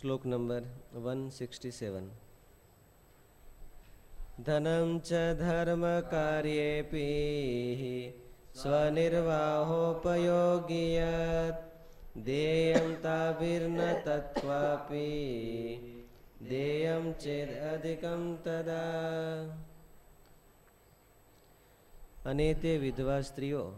શ્લોક number one sixty seven. ધનમ ચ ધર્મ કાર્યેપી સ્વનિર્વાહોપયોગીયત દેયમ તાભિર્ન તત્વાપી દેયમ ચેદ અધિકમ તદા. અને તે વિધવા સ્ત્રીઓ,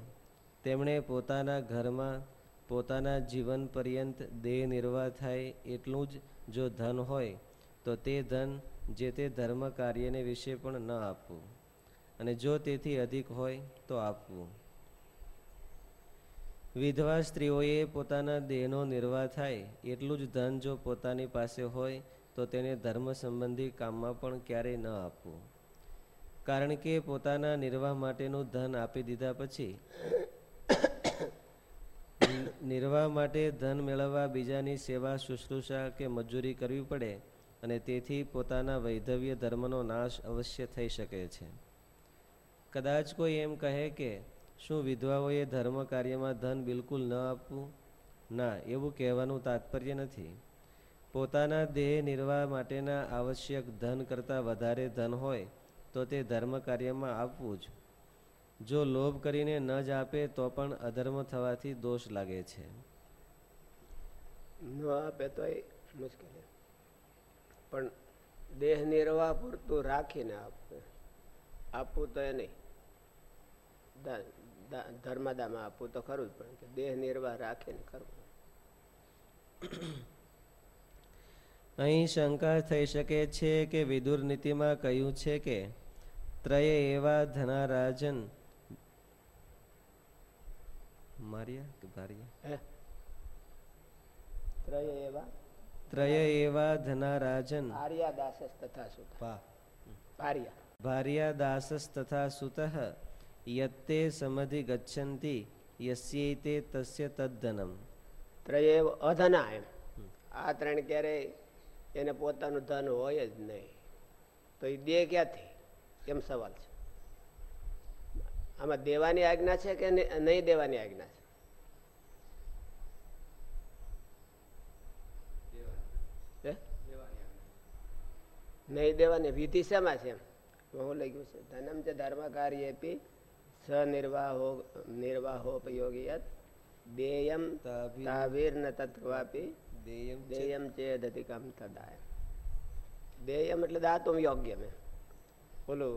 તેમણે પોતાના ઘરમાં પોતાના જીવન પર્યંત દેહ નિર્વાહ થાય એટલું જ જો ધન હોય, તો તે ધન જે તે ધર્મ કાર્યને વિશે પણ ન આપવું. અને જો તેથી અધિક હોય, તો આપવું. વિધવા સ્ત્રીઓએ પોતાના દેહનો નિર્વાહ થાય એટલું જ ધન જો પોતાની પાસે હોય, તો તેને ધર્મ સંબંધી કામમાં પણ ક્યારેય ન આપવું. કારણ કે પોતાના નિર્વાહ માટેનું ધન આપી દીધા પછી નિર્વાહ માટે ધન મેળવવા બીજાની સેવા, શુશ્રૂષા કે મજૂરી કરવી પડે અને તેથી પોતાના વૈધવ્ય ધર્મનો નાશ અવશ્ય થઈ શકે છે. કદાચ કોઈ એમ કહે કે, શું વિધવાઓએ ધર્મ કાર્યમાં ધન બિલકુલ ન આપવું? ના, એવું કહેવાનું તાત્પર્ય નથી. પોતાના દેહ નિર્વાહ માટેના આવશ્યક ધન કરતાં વધારે ધન હોય તો તે ધર્મ કાર્યમાં આપવું જ. જો લોભ કરીને ન જ આપે તો પણ અધર્મ થવાથી દોષ લાગે છે. ન આપે તો મુશ્કેલ પણ દેહ નિર્વાહ પૂરતું રાખીને આપવું આપવું તો એ નહીં. ધર્મદામાં આપવું તો ખરું જ પણ દેહ નિર્વાહ રાખીને કરવું. અહીં શંકા થઈ શકે છે કે વિદુર નીતિમાં કહ્યું છે કે ત્રય એવા ધનારાજન માર્યા કે ભાર્યા ત્રય એવા ત્રય એવા ધનારાજન આર્યા દાસસ તથા સુત ભાર્યા ભાર્યા દાસસ તથા સુત યત્તે સમધિ ગચ્છન્તિ યસ્યૈતે તસ્ય તદ્ધનમ ત્રય અધના એમ આ ત્રણ ક્યારેય એને પોતાનું ધન હોય જ નહીં. તો એ દે ક્યાંથી? એમ સવાલ છે. આમાં દેવાની આજ્ઞા છે કે નહીં દેવાની આજ્ઞા છે? નહીં દેવાની. વિધિ શેમાં છે હું લખ્યું છે. ધનમ છે ધર્મ કાર્ય સનિર્વાહો નિર્વાહોપયોગીયત દેયમ તાવીર ન તત્વાપી દેયમ ચેદ અધિકમ તદાય. દેયમ એટલે દાતું યોગ્ય મેં ઓલું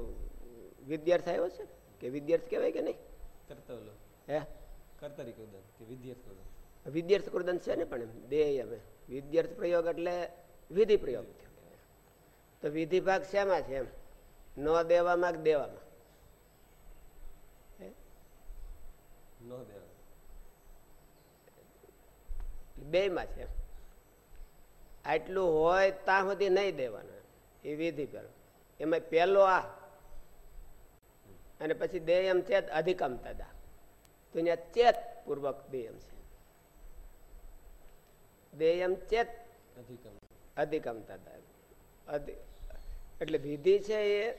વિદ્યાર્થી આવ્યો છે? કે વિદ્યાર્થી કહેવાય કે નહીં? કર્તવ્ય. હે? કર્તરી કૃદન કે વિદ્યાર્થી કૃદન વિદ્યાર્થી કૃદન છે ને પણ બે અમે વિદ્યાર્થી પ્રયોગ એટલે વિધિ પ્રયોગ તો વિધિ ભાગ શેમાં છે એમ? ન દેવામાં કે દેવામાં? નો દેવા બે માં છે આટલું હોય ત્યાં સુધી નહીં દેવાના એ વિધિ પેલો એમાં પેલો આ અને પછી દેયમ ચેત અધિકમ તદા. તો અહીંયા ચેત પૂર્વક દેયમ છે. દેયમ ચેત અધિકમ. અધિકમ તદા. એટલે વિધિ છે એ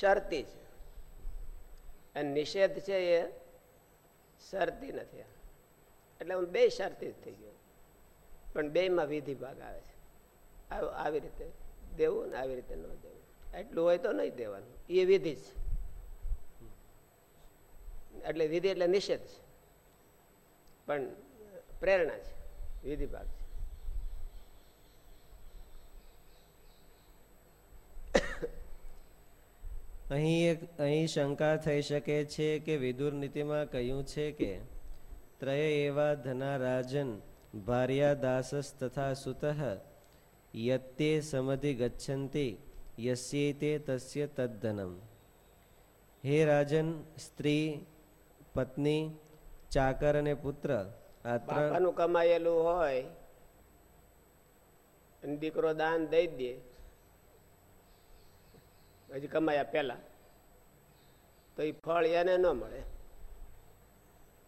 શરતી છે. અને નિષેધ છે એ શરતી નથી. એટલે હું બે શરતી જ થઈ ગયો. પણ બેમાં વિધિ ભાગ આવે છે. આવી રીતે દેવું ને આવી રીતે ન દેવું. એટલું હોય તો નહીં દેવાનું. એ વિધિ છે. એટલે વિધિ એટલે નિષેધ છે. પણ પ્રેરણા છે, વિધિ ભાગ છે. અહીં એક, અહીં શંકા થઈ શકે છે કે વિદુર નીતિમાં કહ્યું છે કે ત્રય એવા ધનારાજન ભાર્યા દાસસ તથા સુત યત્તે સમધિ ગચ્છંતી યસ્યે તે તસ્ય તદ્ધનમ. હે રાજન, સ્ત્રી પત્ની, ચાકર અને પુત્ર, આ ત્રણ કમાયેલું હોય દીકરો દાન દઈ દે. હજી કમાયા પેલા તો એ ફળ એને ન મળે.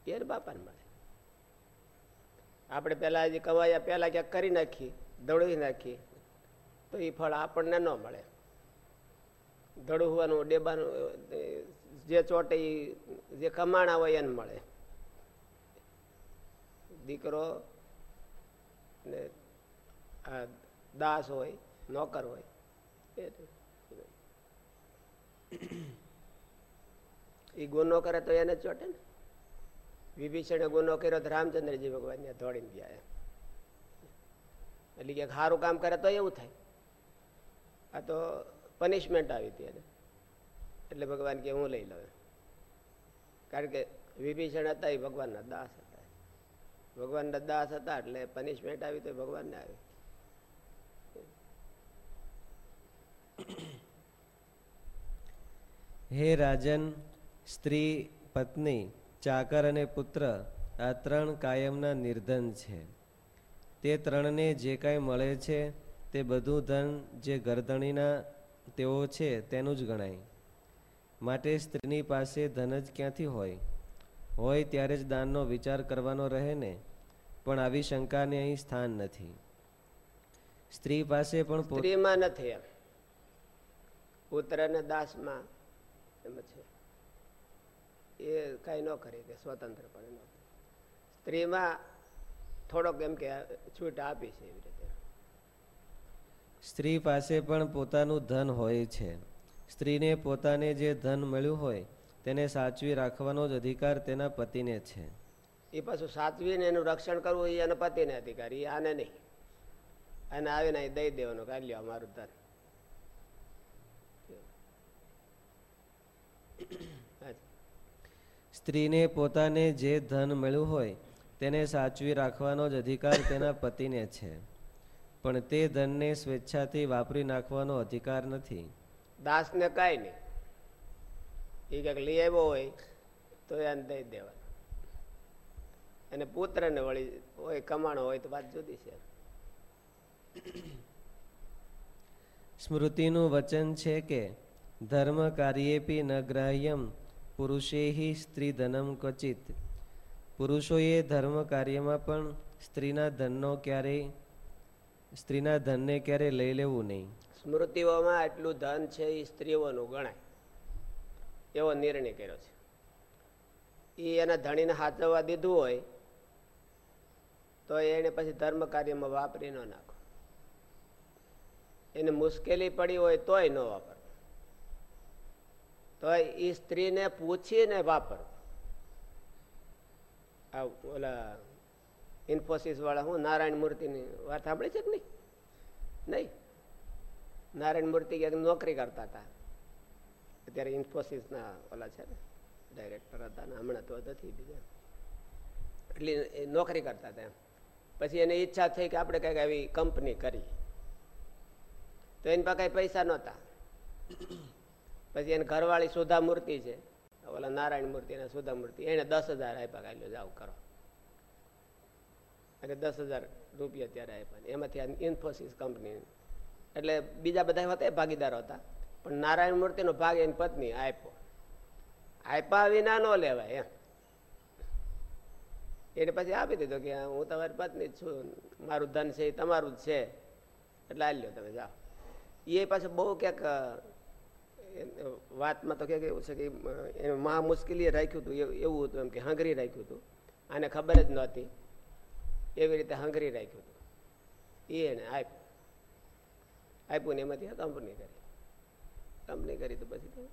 એને બાપાને મળે. આપણે પેલા હજી કમાયા પેલા ક્યાંક કરી નાખી દોડી નાખી તો એ ફળ આપણને ન મળે. દડુવાનું ડેબાનું જે ચોટે જે કમાણા હોય એને મળે. દીકરો ને આ દાસ હોય, નોકર હોય, એ ગુનો કરે તો એને ચોટે ને. વિભીષણે ગુનો કર્યો તો રામચંદ્રજી ભગવાન ત્યાં દોડીને ગયા. એટલે કે સારું કામ કરે તો એવું થાય. આ તો પનિશમેન્ટ આવી હતી એને. એટલે ભગવાન કે હું લઈ લઉં કારણ કે વિભીષણ હતા એ ભગવાનના દાસ હતા. ભગવાનના દાસ હતા એટલે પનિશમેન્ટ આવી તો ભગવાનને આવી. હે રાજન, સ્ત્રી, પત્ની, ચાકર અને પુત્ર, આ ત્રણ કાયમના નિર્ધન છે. તે ત્રણને જે કાંઈ મળે છે, તે બધું ધન જે ગરદણીના તેઓ છે તેનું જ ગણાય. માટે સ્ત્રીની પાસે ધન જ ક્યાંથી હોય? હોય ત્યારે જ દાનનો વિચાર કરવાનો રહે ને પણ આવી શંકાને અહીં સ્થાન નથી. સ્ત્રી પાસે પણ સ્ત્રીમાં નથી એમ. પુત્ર અને દાસમાં એમ છે. એ કાંઈ ન કરી કે સ્વતંત્રપણે ન સ્ત્રીમાં થોડોક એમ કે છૂટ આપી છે એવી રીતે. સ્ત્રી પાસે પણ પોતાનું ધન હોય છે. સ્ત્રીને પોતાને જે ધન મળ્યું હોય તેને સાચવી રાખવાનો જ અધિકાર તેના પતિને છે. એ પાછું સાચવીને એનું રક્ષણ કરવું એ એના પતિને અધિકાર એ આને નહીં. આને આવીને અહીં દઈ દેવાનું કાઢી લ્યો અમારું ધન. સ્ત્રીને પોતાને જે ધન મળ્યું હોય તેને સાચવી રાખવાનો જ અધિકાર તેના પતિને છે. પણ તે ધનને સ્વેચ્છાથી વાપરી નાખવાનો અધિકાર નથી. દાસને કાંઈ નહીં. એ ક્યાંક લઈ આવ્યો હોય તો એને દઈ દેવાનું. અને પુત્રને વળી હોય કમાણો હોય તો વાત જુદી છે. સ્મૃતિનું વચન છે કે ધર્મ કાર્યેપી ન ગ્રાહ્યમ પુરુષેહી સ્ત્રી ધનમ ક્વચિત. પુરુષોએ ધર્મ કાર્યમાં પણ સ્ત્રીના ધનનો ક્યારેય સ્ત્રીના ધનને ક્યારેય લઈ લેવું નહીં. સ્મૃતિઓમાં આટલું ધન છે એ સ્ત્રીઓનું ગણાય. એવો નિર્ણય કર્યો છે. એ એના ધણીને હાચવવા દીધું હોય, તો એને પછી ધર્મ કાર્યમાં વાપરી ન નાખો. એને મુશ્કેલી પડી હોય તોય ન વાપર. તો એ સ્ત્રીને પૂછીને વાપર. આ ઓલા ઇન્ફોસિસ વાળા હું નારાયણ મૂર્તિની વાત સાંભળી છે કે નહીં? નહીં? નારાયણ મૂર્તિ ક્યાંક નોકરી કરતા હતા. અત્યારે ઇન્ફોસિસના ઓલા છે ને ડાયરેક્ટર હતા ને, હમણાં તો નથી બીજા. એટલે એ નોકરી કરતા હતા એમ. પછી એને ઈચ્છા થઈ કે આપણે કંઈક આવી કંપની કરી. તો એની પાસે પૈસા નહોતા. પછી એને ઘરવાળી સુધા મૂર્તિ છે, ઓલા નારાયણ મૂર્તિ અને સુધા મૂર્તિ, એને દસ હજાર આપ્યા કાઢ્યો જાવ કરો. અને દસ હજાર રૂપિયા ત્યારે આપ્યા એમાંથી આ ઇન્ફોસિસ કંપની એટલે બીજા બધા હતા ભાગીદારો હતા? પણ નારાયણ મૂર્તિનો ભાગ એની પત્ની આપ્યો. આપ્યા વિના ન લેવાય એમ. એને પછી આપી દીધો કે હું તમારી પત્ની છું, મારું ધન છે, એ તમારું જ છે. એટલે આ લ્યો તમે, જાઓ. એ પાછું બહુ ક્યાંક વાતમાં તો ક્યાંક એવું છે કે એને મહા મુશ્કેલીએ રાખ્યું હતું, એવું હતું એમ કે હંગરી રાખ્યું હતું. આને ખબર જ નહોતી. એવી રીતે હંગરી રાખ્યું હતું. એ એને આપ્યું. આપ્યું ને એમાંથી કંપની કરી. કંપની કરી તો પછી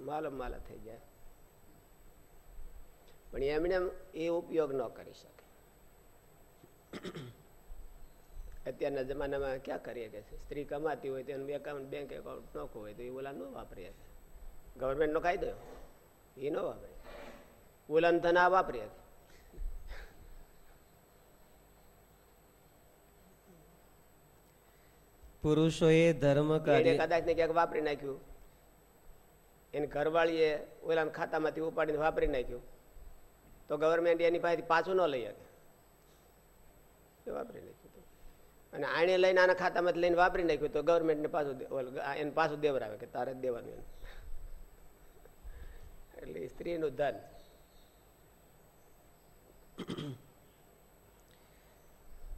માલમ માલા થઈ જાય. પણ એમણે એમ એ ઉપયોગ ન કરી શકે. અત્યારના જમાનામાં ક્યાં કરીએ કે સ્ત્રી કમાતી હોય તો એનું એકાઉન્ટ બેંક એકાઉન્ટ નોખવું હોય તો એ ઓલા ન વાપરીએ ગવર્મેન્ટનો કાયદો એ ન વાપરે. ઓલાનું ધન આ વાપરી પુરુષોએ ધર્મ કાર્ય કદાચ ને ક્યાંક વાપરી નાખ્યું. એની ઘરવાળીએ ઓલાના ખાતામાંથી ઉપાડીને વાપરી નાખ્યું. તો ગવર્મેન્ટ એની પાસેથી પાછું ન લઈ શકે. વાપરી નાખ્યું અને આણે લઈને આના ખાતામાંથી લઈને વાપરી નાખ્યું તો ગવર્મેન્ટને પાછું એને પાછું દેવરાવે કે તારે જ દેવાનું એને એટલે સ્ત્રીનું ધન.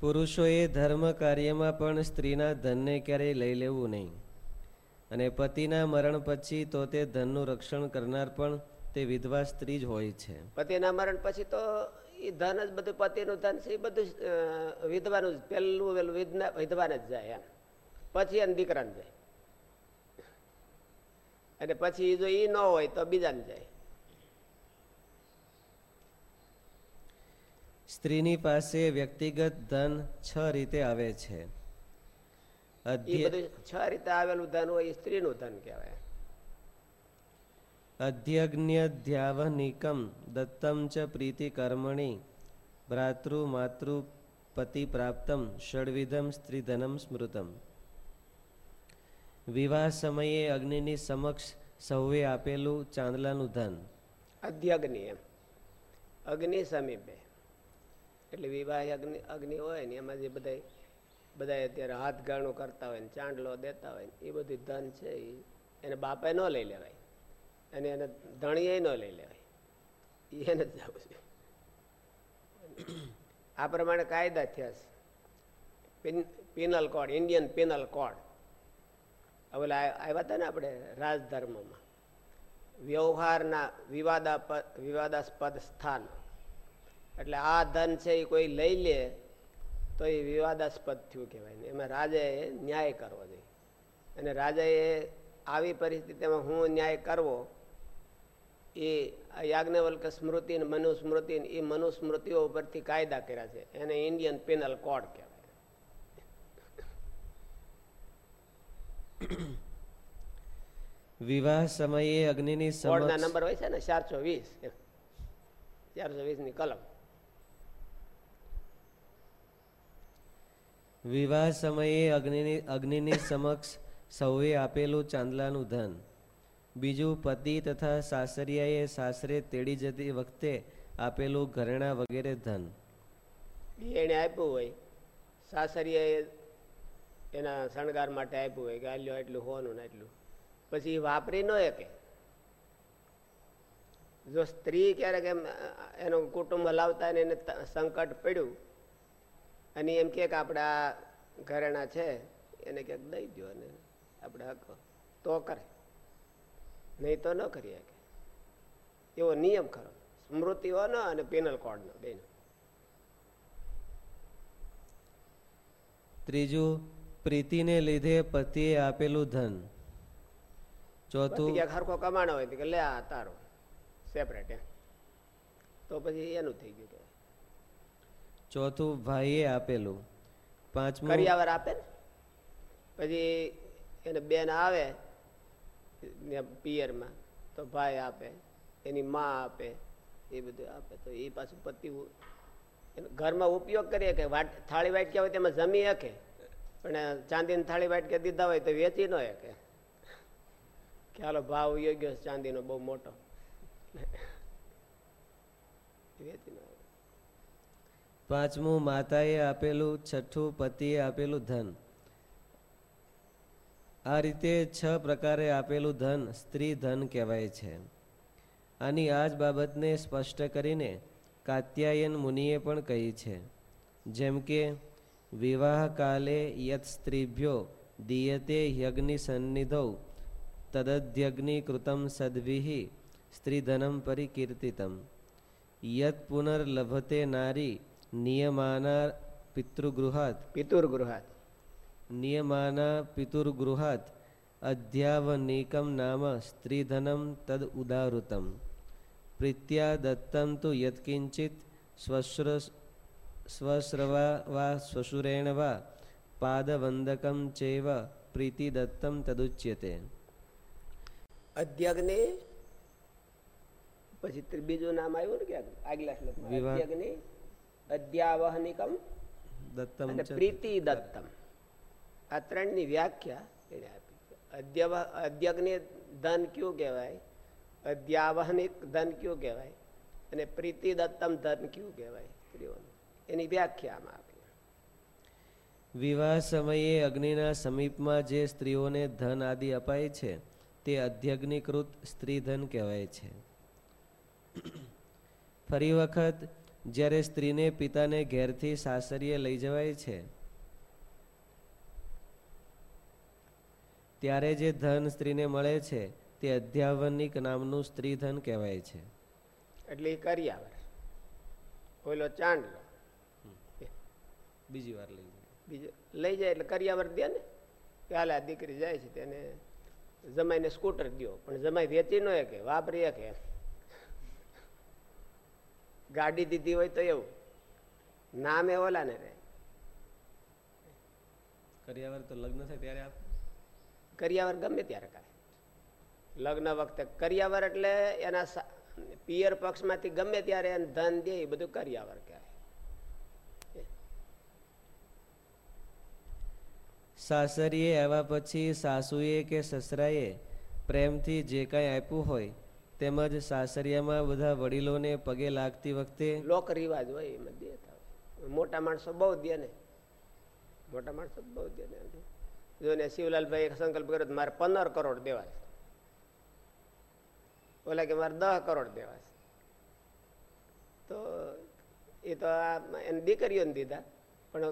પુરુષોએ ધર્મ કાર્યમાં પણ સ્ત્રીના ધનને ક્યારેય લઈ લેવું નહીં. અને પતિના મરણ પછી તો તે ધનનું રક્ષણ કરનાર પણ તે વિધવા સ્ત્રી જ હોય છે. પતિના મરણ પછી તો એ ધન જ બધું, પતિનું ધન છે એ બધું વિધવાનું જ પહેલું વિધના, વિધવાને જ જાય એમ. પછી એને દીકરાને જાય. અને પછી જો એ ન હોય તો બીજાને જાય. સ્ત્રીની પાસે વ્યક્તિગત ધન છ રીતે આવે છે. છ રીતે આવેલું ધન હોય સ્ત્રીનું ધન કહેવાય. અધ્યજ્ઞધ્યાવનિકમ દત્તમ ચ પ્રીતિ કર્મણી ભ્રાતૃ માતૃ પતિ પ્રાપ્તમ ષડવિધમ સ્ત્રીધનમ સ્મૃતમ. વિવાહ સમયે અગ્નિની સમક્ષ સૌએ આપેલું ચાંદલાનું ધન. અધ્યગ્નિ એમ અગ્નિ સમીપે. એટલે વિવાહ અગ્નિ અગ્નિ હોય ને એમાં જે બધા બધા અત્યારે હાથ ગાણું કરતા હોય ને ચાંદલો દેતા હોય ને એ બધું ધન છે એને બાપે ન લઈ લેવાય. અને એને ધણીએ ન લઈ લેવાય. એને જ જવું છે. આ પ્રમાણે કાયદા થયા છે. Pin- penal code, Indian penal code. ઓલા આવ્યા હતા ને આપણે રાજધર્મમાં. વ્યવહારના વિવાદાપદ વિવાદાસ્પદ સ્થાન. એટલે આ ધન છે એ કોઈ લઈ લે તો એ વિવાદાસ્પદ થયું કહેવાય ને. એમાં રાજાએ ન્યાય કરવો જોઈએ. અને રાજાએ આવી પરિસ્થિતિમાં હું ન્યાય કરવો એ યાજ્ઞવલ્ક સ્મૃતિ ને મનુસ્મૃતિ એ મનુસ્મૃતિઓ ઉપરથી કાયદા કર્યા છે. એને ઇન્ડિયન પેનલ કોડ કહેવાય. વિવાહ સમયે અગ્નિની કોડના નંબર હોય છે ને ચારસો વીસ. ચારસો વીસની કલમ. વિવાહ સમયે અગ્નિની અગ્નિની સમક્ષ સૌએ આપેલું ચાંદલાનું ધન. બીજું પતિ તથા સાસરિયાએ સાસરે તેડી જતી વખતે આપેલું ઘરેણા વગેરે ધન. એને આપ્યું હોય. સાસરિયાએ એના શણગાર માટે આપ્યું હોય કે આલ્યો એટલું હોવાનું ને એટલું પછી વાપરી ન શકે. જો સ્ત્રી ક્યારેક એમ, એનું કુટુંબ લાવતા એને સંકટ પડ્યું અને એમ કે આપણા ઘરેણા છે એને ક્યાંક દઈ દો અને આપણે હક તો કરે. નહીં તો ન કરી શકે એવો નિયમ ખરો. સ્મૃતિઓનો અને પેનલ કોડનો બેનો. ત્રીજું પ્રીતિને લીધે પતિએ આપેલું ધન. ચોથું સરખો કમાણો હોય કે લે આ તારો. સેપરેટ તો પછી એનું થઈ ગયું કહેવાય. ચોથું ભાઈએ આપેલું. પાંચમું કરિયાવર આપે ને? પછી એને બેન આવે પિયરમાં, તો ભાઈ આપે, એની માં આપે, એ બધું આપે. તો એ પાછું પતિ ઘરમાં ઉપયોગ કરીએ કે વાટ થાળી વાટક્યા હોય તેમાં જમી શકે પણ ચાંદીની થાળી વાટક્યા દીધા હોય તો વેચી ન શકે કે ભાવ યોગ્ય ચાંદીનો બહુ મોટો. વેચી ન. પાંચમું, માતાએ આપેલું, છઠ્ઠું, પતિએ આપેલું ધન. આ રીતે છ પ્રકારે આપેલું ધન સ્ત્રી ધન કહેવાય છે. આની આ જ બાબતને સ્પષ્ટ કરીને કાત્યાયન મુનિએ પણ કહી છે. જેમ કે, વિવાહ કાલે યત સ્ત્રીભ્યો દીયતે યજ્ઞ સન્નિધૌ તદધ્યગ્નિ કૃતમ સદ્વિહિ, સ્ત્રીધનમ પરિકીર્તિતમ. યત પુનર્લભતે નારી નિયમાના પિતૃગૃહાત પિતુર્ગૃહાત નિયમાના પિતુર્ગૃહાત અધ્યાવનિકમ નામ સ્ત્રીધનમ તદ ઉદાહૃતમ પ્રીત્યા દત્તમ તો યત્કિંચિત સ્વશ્ર સ્વશ્રવા વા શ્વશુરેણ વા પાદવંદકમ ચેવ પ્રીતિ દત્તમ તદુચ્યતે અધ્યગ્નિ પછી બીજું નામ આવ્યું ને ક્યાંક આગલા શ્લોકમાં. અધ્યગ્નિ અધ્યાવહનિકમ દત્તમ અને પ્રીતિ દત્તમ આ ત્રણની વ્યાખ્યા એને આપી અધ્યવ અધ્યગ્નિ ધન કયું કહેવાય અધ્યાવહનિક ધન કયું કહેવાય અને પ્રીતિ દત્તમ ધન કયું કહેવાય સ્ત્રીઓનું એની વ્યાખ્યામાં આપી વિવાહ સમયે અગ્નિના સમીપમાં જે સ્ત્રીઓને ધન આદિ અપાય છે તે અધ્યગ્નિકૃત સ્ત્રીધન કહેવાય છે ફરી વખત જ્યારે સ્ત્રીને પિતાને ઘેરથી સાસરીએ લઈ જવાય છે ત્યારે જે ધન સ્ત્રીને મળે છે તે અધ્યાવનિક નામનું સ્ત્રી ધન કહેવાય છે. એટલે એ કરિયાવર ઓલો ચાંદલો બીજી વાર લઈ જાય. બીજો લઈ જાય એટલે કરિયાવર દે ને. કે હાલે દીકરી જાય છે તેને જમાઈને સ્કૂટર દ્યો. પણ જમાઈ વેચી ન કે વાપરીએ કે ગાડી દીધી હોય તો એવું. નામે ઓલા ને રે કરિયાવર તો લગ્ન થાય ત્યારે આપ? કરિયાવર ગમે ત્યારે કરે. લગ્ન વખતે કરિયાવર એટલે એના પિયર પક્ષમાંથી ગમે ત્યારે એને ધન દે એ બધું કરિયાવર કહેવાય. સાસરીએ આવ્યા પછી સાસુએ કે સસરાએ પ્રેમથી જે કાંઈ આપ્યું હોય તેમજ સાસરિયામાં બધા વડીલોને પગે લાગતી વખતે લોક રિવાજ હોય એમાં દેતા હોય મોટા માણસો બહુ દે ને. મોટા માણસો બહુ દે ને જો ને શિવલાલભાઈ સંકલ્પ કર્યો તો મારે પંદર કરોડ દેવા ઓલા કે મારે દસ કરોડ દેવા છે. તો એ તો આ એને દીકરીઓને દીધા. પણ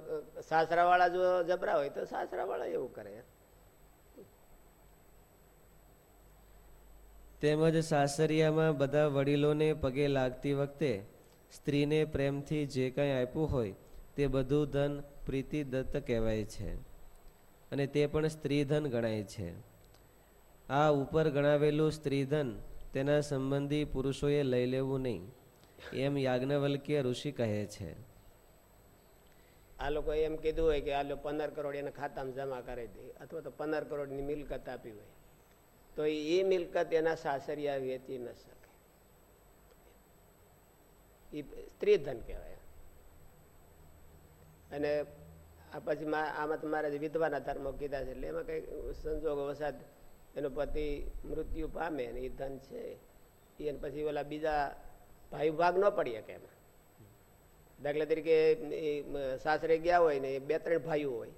સાસરાવાળા જો જબરા હોય તો સાસરાવાળા એવું કરે. તેમજ સાસરિયામાં બધા વડીલોને પગે લાગતી વખતે સ્ત્રીને પ્રેમથી જે કાંઈ આપ્યું હોય તે બધું ધન પ્રીતિ દત્ત કહેવાય છે અને તે પણ સ્ત્રીધન ગણાય છે. આ ઉપર ગણાવેલું સ્ત્રીધન તેના સંબંધી પુરુષોએ લઈ લેવું નહીં, એમ યાજ્ઞવલ્કીય ઋષિ કહે છે. આ લોકો એમ કીધું હોય કે આ લોકો પંદર કરોડ એના ખાતામાં જમા કરી દે, અથવા તો પંદર કરોડની મિલકત આપી હોય. તો એ મિલકત એના સાસરિયા વેચી ન શકે. એ સ્ત્રીધન કહેવાય. અને આ પછી આમાં તમારે જે વિધવાના ધર્મો કીધા છે, એટલે એમાં કઈ સંજોગો વસાદ, એનો પતિ મૃત્યુ પામે અને એ ધન છે. એને પછી ઓલા બીજા ભાઈ ભાગ ન પડી શકે એમાં. દાખલા તરીકે એ સાસરે ગયા હોય ને એ બે ત્રણ ભાઈઓ હોય.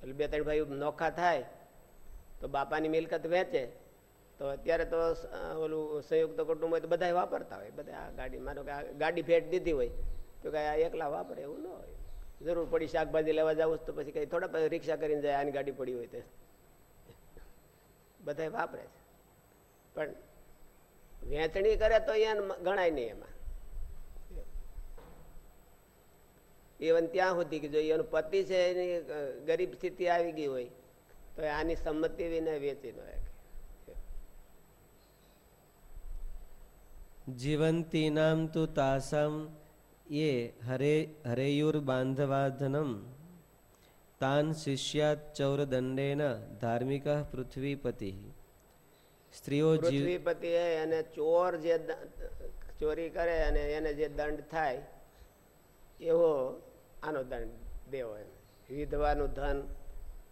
એટલે બે ત્રણ ભાઈઓ નોખા થાય તો બાપાની મિલકત વેચે, તો અત્યારે તો ઓલું સંયુક્ત કુટુંબ હોય તો બધા વાપરતા હોય. બધા આ ગાડી, માનો કે ગાડી ભેટ દીધી હોય, તો કઈ આ એકલા વાપરે એવું ન હોય. જરૂર પડી શાકભાજી લેવા જવું તો પછી કઈ થોડા રિક્ષા કરીને જાય, આની ગાડી પડી હોય તે. બધા વાપરે છે. પણ વેચણી કરે તો એને ગણાય નહીં એમાં. ઇવન ત્યાં સુધી કે જો એનો પતિ છે એની ગરીબ સ્થિતિ આવી ગઈ હોય તો આની સંમતિ વિના વેચી ન જીવંતીનામ તુ તાસામ એ હરે હરેયુર બાંધવાધનમ તાન શિષ્યાત ચૌરદંડેન ધાર્મિક પૃથ્વીપતિ. સ્ત્રીઓ જીવ પૃથ્વીપતિ અને ચોર જે ચોરી કરે અને એને જે દંડ થાય એવો આનો દંડ દેવો એમ વિધવાનું ધન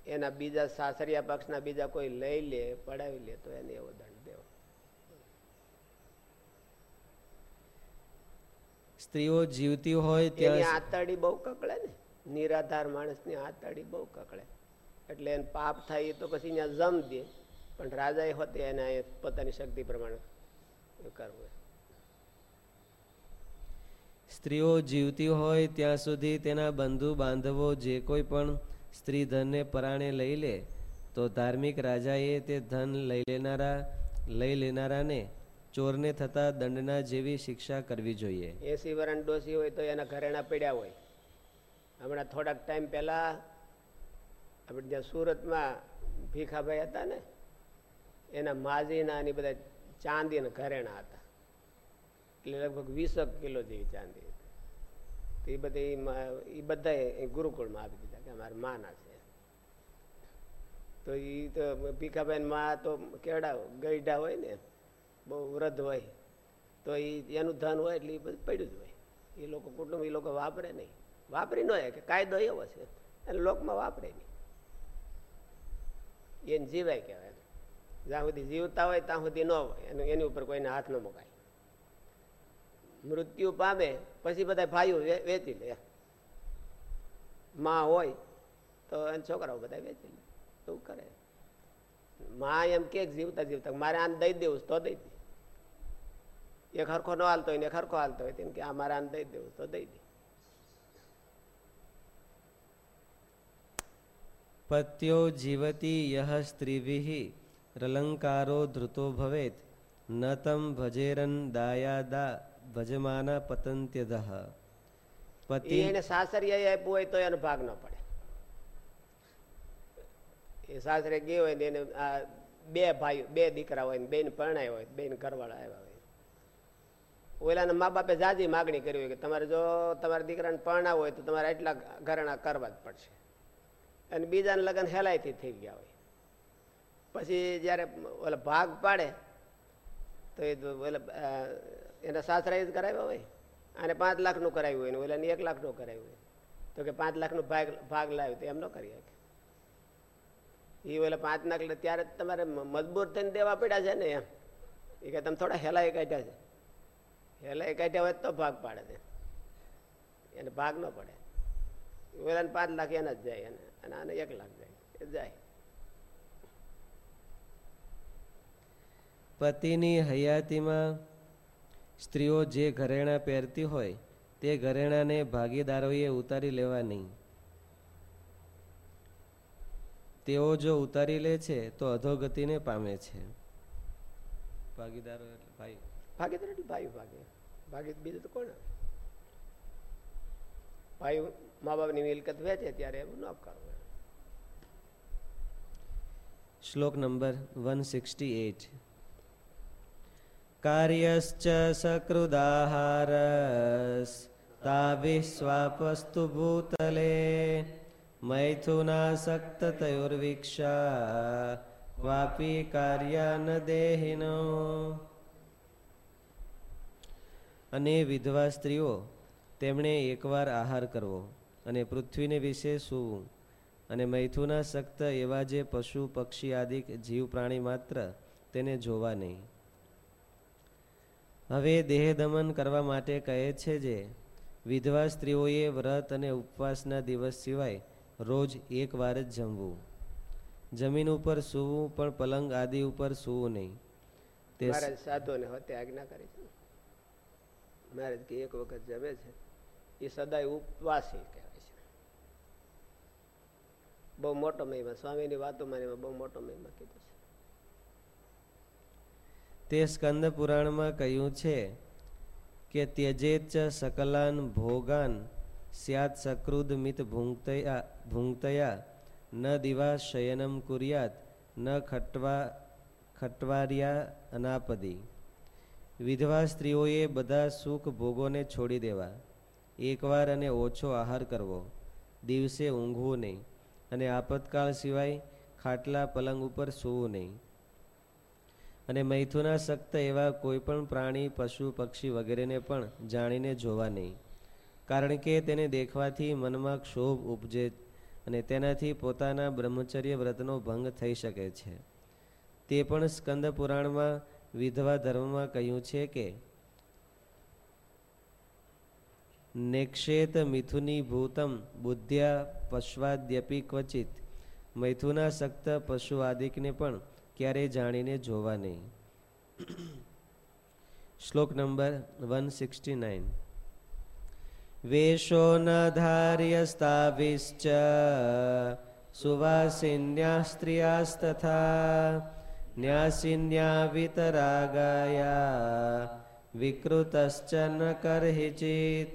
એના બીજા સાસરિયા પક્ષના બીજા કોઈ લઈ લે પડાવી લે તો એને એવો દંડ દેવો. સ્ત્રીઓ જીવતી હોય તેની આતડી બહુ કકળે ને. નિરાધાર માણસની આતડી બહુ કકળે. એટલે એને પાપ થાય એ તો પછી અહીંયા જમ દે. પણ રાજાએ હોતે એને એ પોતાની શક્તિ પ્રમાણે કરવું. સ્ત્રીઓ જીવતી હોય ત્યાં સુધી તેના બંધુ બાંધવો જે કોઈ પણ સ્ત્રી ધનને પરાણે લઈ લે, તો ધાર્મિક રાજાએ તે ધન લઈ લેનારા, લઈ લેનારાને ચોરને થતા દંડના જેવી શિક્ષા કરવી જોઈએ. એસી વરણ ડોસી હોય તો એના ઘરેણા પડ્યા હોય. હમણાં થોડાક ટાઈમ પહેલાં આપણે જ્યાં સુરતમાં ભીખાભાઈ હતા ને, એના માજીના અને બધા ચાંદીના ઘરેણા હતા. એટલે લગભગ વીસક કિલો જેવી ચાંદી હતી. એ બધી એ બધા ગુરુકુળમાં આપી દીધા. કે અમારે માના છે. તો એ તો ભીખાભાઈ માં તો કેળા ગઈડા હોય ને, બહુ વૃદ્ધ હોય, તો એ એનું ધન હોય એટલે એ બધું પડ્યું જ હોય. એ લોકો કુટુંબ એ લોકો વાપરે નહીં. વાપરી ન હોય કે કાયદો એવો છે. અને લોકમાં વાપરે નહીં. એને જીવાય કહેવાય. જ્યાં સુધી જીવતા હોય ત્યાં સુધી ન હોય. એનું, એની ઉપર કોઈને હાથ ન મુકાય. મૃત્યુ પામે, પછી બધા ભાઈઓ વેચી લે. માં હોય, તો છોકરાઓ બધા વેચી લે. એવું કરે. માં એમ કે જીવતા જીવતા, મારે આને દઈ દેવું તો દઈ દે. એક હરખો ન હાલતો હોય ને એક હાલતો હોય કે આ મારે આને દઈ દેવું તો દઈ દે. પત્યો જીવતી યહ સ્ત્રીભી, રલંકારો ધૃતો ભવેત, ન તમ ભજેરન દાયાદા, ભજમાના પતંત્યદઃ એ પતિ એને સાસરીએ આપ્યું હોય તો એનો ભાગ ન પડે. એ સાસરે ગયો હોય ને એને આ બે ભાઈ, બે દીકરા હોય ને બેન પરણાય હોય, બેન ઘરવાળા આવ્યા હોય. ઓલાના મા બાપે જાજી માગણી કરી હોય કે તમારે જો તમારા દીકરાને પરણાવ હોય તો તમારે એટલા ઘરેણા કરવા જ પડશે. અને બીજાને લગ્ન હેલાયથી થઈ ગયા હોય. પછી જ્યારે ઓલા ભાગ પાડે, તો એ ઓલા એના સાસરા જ કરાવ્યા હોય. અને પાંચ લાખનું કરાવ્યું હોય ને ઓલાને એક લાખનું કરાવ્યું હોય. તો કે પાંચ લાખનું ભાગ ભાગ લાવ્યો તો એમ ન કરી શકે. એ ઓલા પાંચ લાખ ત્યારે તમારે મજબૂર થઈને દેવા પડ્યા છે ને એમ. એ કે તમે થોડા હેલાએ કાઢ્યા છે. હેલાએ કાઢ્યા હોય તો ભાગ પાડે છે. એને ભાગ ન પડે. ઓલાને પાંચ લાખ એના જ જાય એને, અને આને એક લાખ જાય, એ જાય. પતિની હયાતીમાં સ્ત્રીઓ જે ઘરેણાં પહેરતી હોય તે ઘરેણાંને ભાગીદારોએ ઉતારી લેવા નહીં તેઓ જો ઉતારી લે છે તો અધોગતિને પામે છે. ભાગીદારો એટલે ભાઈ ભાગીદાર એટલે ભાઈ ભાગે. ભાગી બીજું તો કોણ ભાઈ મા બાપની મિલકત વેચે ત્યારે એવું ન કરવું શ્લોક નંબર વન સિક્સટી એટ કાર્યશ્ચ સકૃદાહારસ તાભિસ્વાપસ્તુ ભૂતલે તયુર્વિક્ષા વાપી કાર્યા ન દેહિનો અને વિધવા સ્ત્રીઓ, તેમણે એકવાર આહાર કરવો અને પૃથ્વીને વિશે સૂવું અને મૈથુના સક્ત એવા જે પશુ, પક્ષી આદિક જીવ પ્રાણી માત્ર તેને જોવા નહીં. હવે દેહ દમન કરવા માટે કહે છે જે, વિધવા સ્ત્રીઓએ વ્રત અને ઉપવાસના દિવસ સિવાય રોજ એક વાર જ જમવું. જમીન ઉપર સૂવું પણ પલંગ આદિ ઉપર સૂવું નહીં. તે સાધુને હોતે આજ્ઞા કરી છે. મહારાજ કે એક વખત જમે છે. એ સદાય ઉપવાસી કહેવાય છે. બહુ મોટો મહિમા. સ્વામીની વાતોમાં મારી બહુ મોટો મહિમા કીધો છે. તે સ્કંદ પુરાણમાં કહ્યું છે કે ત્યજેચ સકલાન ભોગાન સ્યાત સકૃદ મિત ભૂંગતયા ભૂંગતયા, ન દિવા શયનમ કુર્યાત, ન ખટવા, ખટવારિયા અનાપદી. વિધવા સ્ત્રીઓએ બધા સુખ ભોગોને છોડી દેવા. એકવાર અને ઓછો આહાર કરવો. દિવસે ઊંઘવું નહીં અને આપતકાળ સિવાય ખાટલા પલંગ ઉપર સૂવું નહીં. અને મૈથુના શક્ત એવા કોઈ પણ પ્રાણી, પશુ, પક્ષી વગેરેને પણ જાણીને જોવા નહીં. કારણ કે તેને દેખવાથી મનમાં ક્ષોભ ઉપજે અને તેનાથી પોતાના બ્રહ્મચર્ય વ્રતનો ભંગ થઈ શકે છે. તે પણ સ્કંદ પુરાણમાં વિધવા ધર્મમાં કહ્યું છે કે, નેક્ષેત મિથુની ભૂતમ બુદ્ધ્યા પશ્વાદ્યપી ક્વચિત. મૈથુના શક્ત પશુ આદિકને પણ ક્યારેય જાણીને જોવા નહીં. શ્લોક નંબર વન સિક્સટી નાઇન. વેશો ન ધાર્યસ્તાવિશ્ચ સુવાસિન્યા સ્ત્રિયાસ્તથા ન્યાસિન્યા વિતરાગાયા વિકૃતશ્ચ ન કરહિચિત.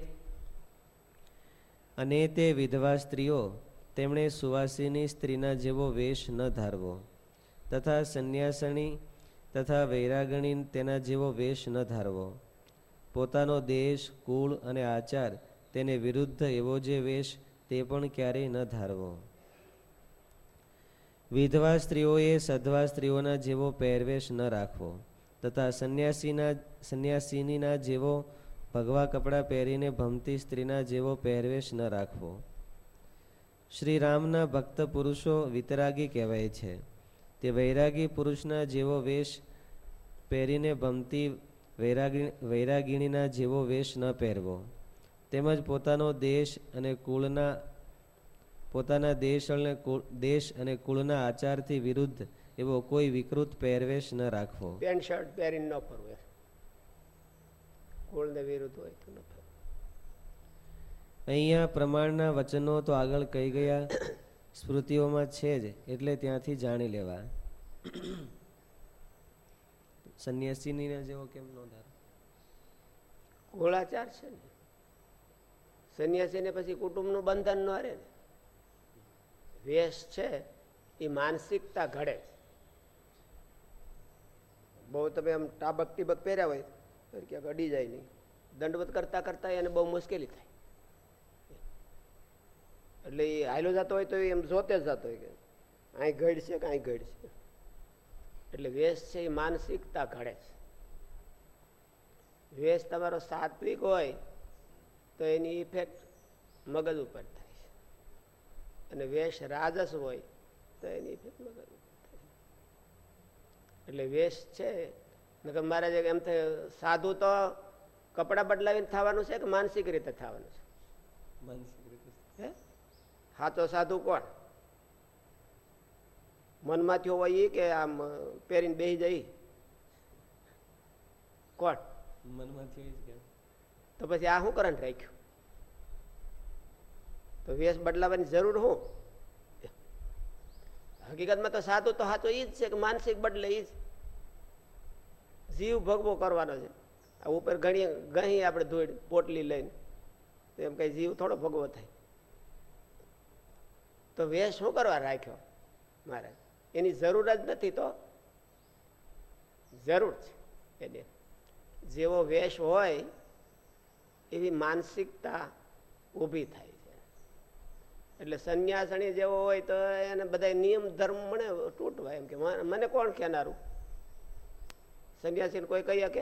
અને તે વિધવા સ્ત્રીઓ, તેમણે સુવાસીની સ્ત્રીના જેવો વેશ ન ધારવો. તથા સંન્યાસણી તથા વૈરાગણી તેના જેવો વેશ ન ધારવો. પોતાનો દેશ, કુળ અને આચાર તેને વિરુદ્ધ એવો જે વેશ તે પણ ક્યારેય ન ધારવો. વિધવા સ્ત્રીઓએ સધવા સ્ત્રીઓના જેવો પહેરવેશ ન રાખવો તથા સંન્યાસીના, સંન્યાસીનીના જેવો ભગવા કપડાં પહેરીને ભમતી સ્ત્રીના જેવો પહેરવેશ ન રાખવો. શ્રી રામના ભક્ત પુરુષો વિતરાગી કહેવાય છે. તે વૈરાગી પુરુષના જેવો વેશ પહેરીને ભમતી વૈરાગી વૈરાગીણીના જેવો વેશ ન પહેરવો. તેમજ પોતાનો દેશ અને કુળના પોતાના દેશ અને દેશ અને કુળના આચારથી વિરુદ્ધ એવો કોઈ વિકૃત પહેરવેશ ન રાખવો. પેન્ટ શર્ટ પહેરીને ન પહેરવે. કુળને વિરુદ્ધ હોય તો ન અહીંયા પ્રમાણના વચનો તો આગળ કહી ગયા. સ્મૃતિઓમાં છે જ, એટલે ત્યાંથી જાણી લેવા. સંન્યાસીની જેવો કેમ નો ધારો? ગોળાચાર છે ને. સંન્યાસીને પછી કુટુંબનું બંધન ન રહે ને. વેશ છે, એ માનસિકતા ઘડે બહુ તમે આમ ટાબક ટીબક પહેર્યા હોય, તો ક્યાંક અડી જાય નહીં. દંડવત કરતા કરતા એને બહુ મુશ્કેલી થાય. એટલે એ હાયલો જતો હોય તો એમ જોતે જતો હોય કે અહીં ઘડશે છે કે અહીં છે એટલે વેશ છે એ માનસિકતા ઘડે છે. વેશ તમારો સાત્વિક હોય તો એની ઇફેક્ટ મગજ ઉપર થાય છે. અને વેશ રાજસ હોય તો એની ઇફેક્ટ મગજ ઉપર થાય એટલે વેશ છે, નકર જે એમ થાય, સાધુ તો કપડાં બદલાવીને થવાનું છે કે માનસિક રીતે થવાનું છે? માનસિક સાચો સાધુ કોણ? મનમાં થયો હોય એ કે આમ પહેરીને બેસી જાય? કોણ? મનમાંથી હોય જ કે. તો પછી આ શું કરંટ રાખ્યું? તો વેશ બદલાવાની જરૂર શું? હકીકતમાં તો સાધુ તો સાચો એ જ છે કે માનસિક બદલે એ જ. જીવ ભગવો કરવાનો છે. આ ઉપર ઘણી ઘણી આપણે ધોઈ પોટલી લઈને. એમ કઈ જીવ થોડો ભગવો થાય. તો વેશ શું કરવા રાખ્યો? મારે એની જરૂર જ નથી તો? જરૂર છે એને જેવો વેશ હોય, એવી માનસિકતા ઊભી થાય છે. એટલે સંન્યાસણી જેવો હોય તો એને બધા નિયમ ધર્મ મને તૂટવા એમ કે મને કોણ કહેનારું? સંન્યાસીને કોઈ કહી શકે?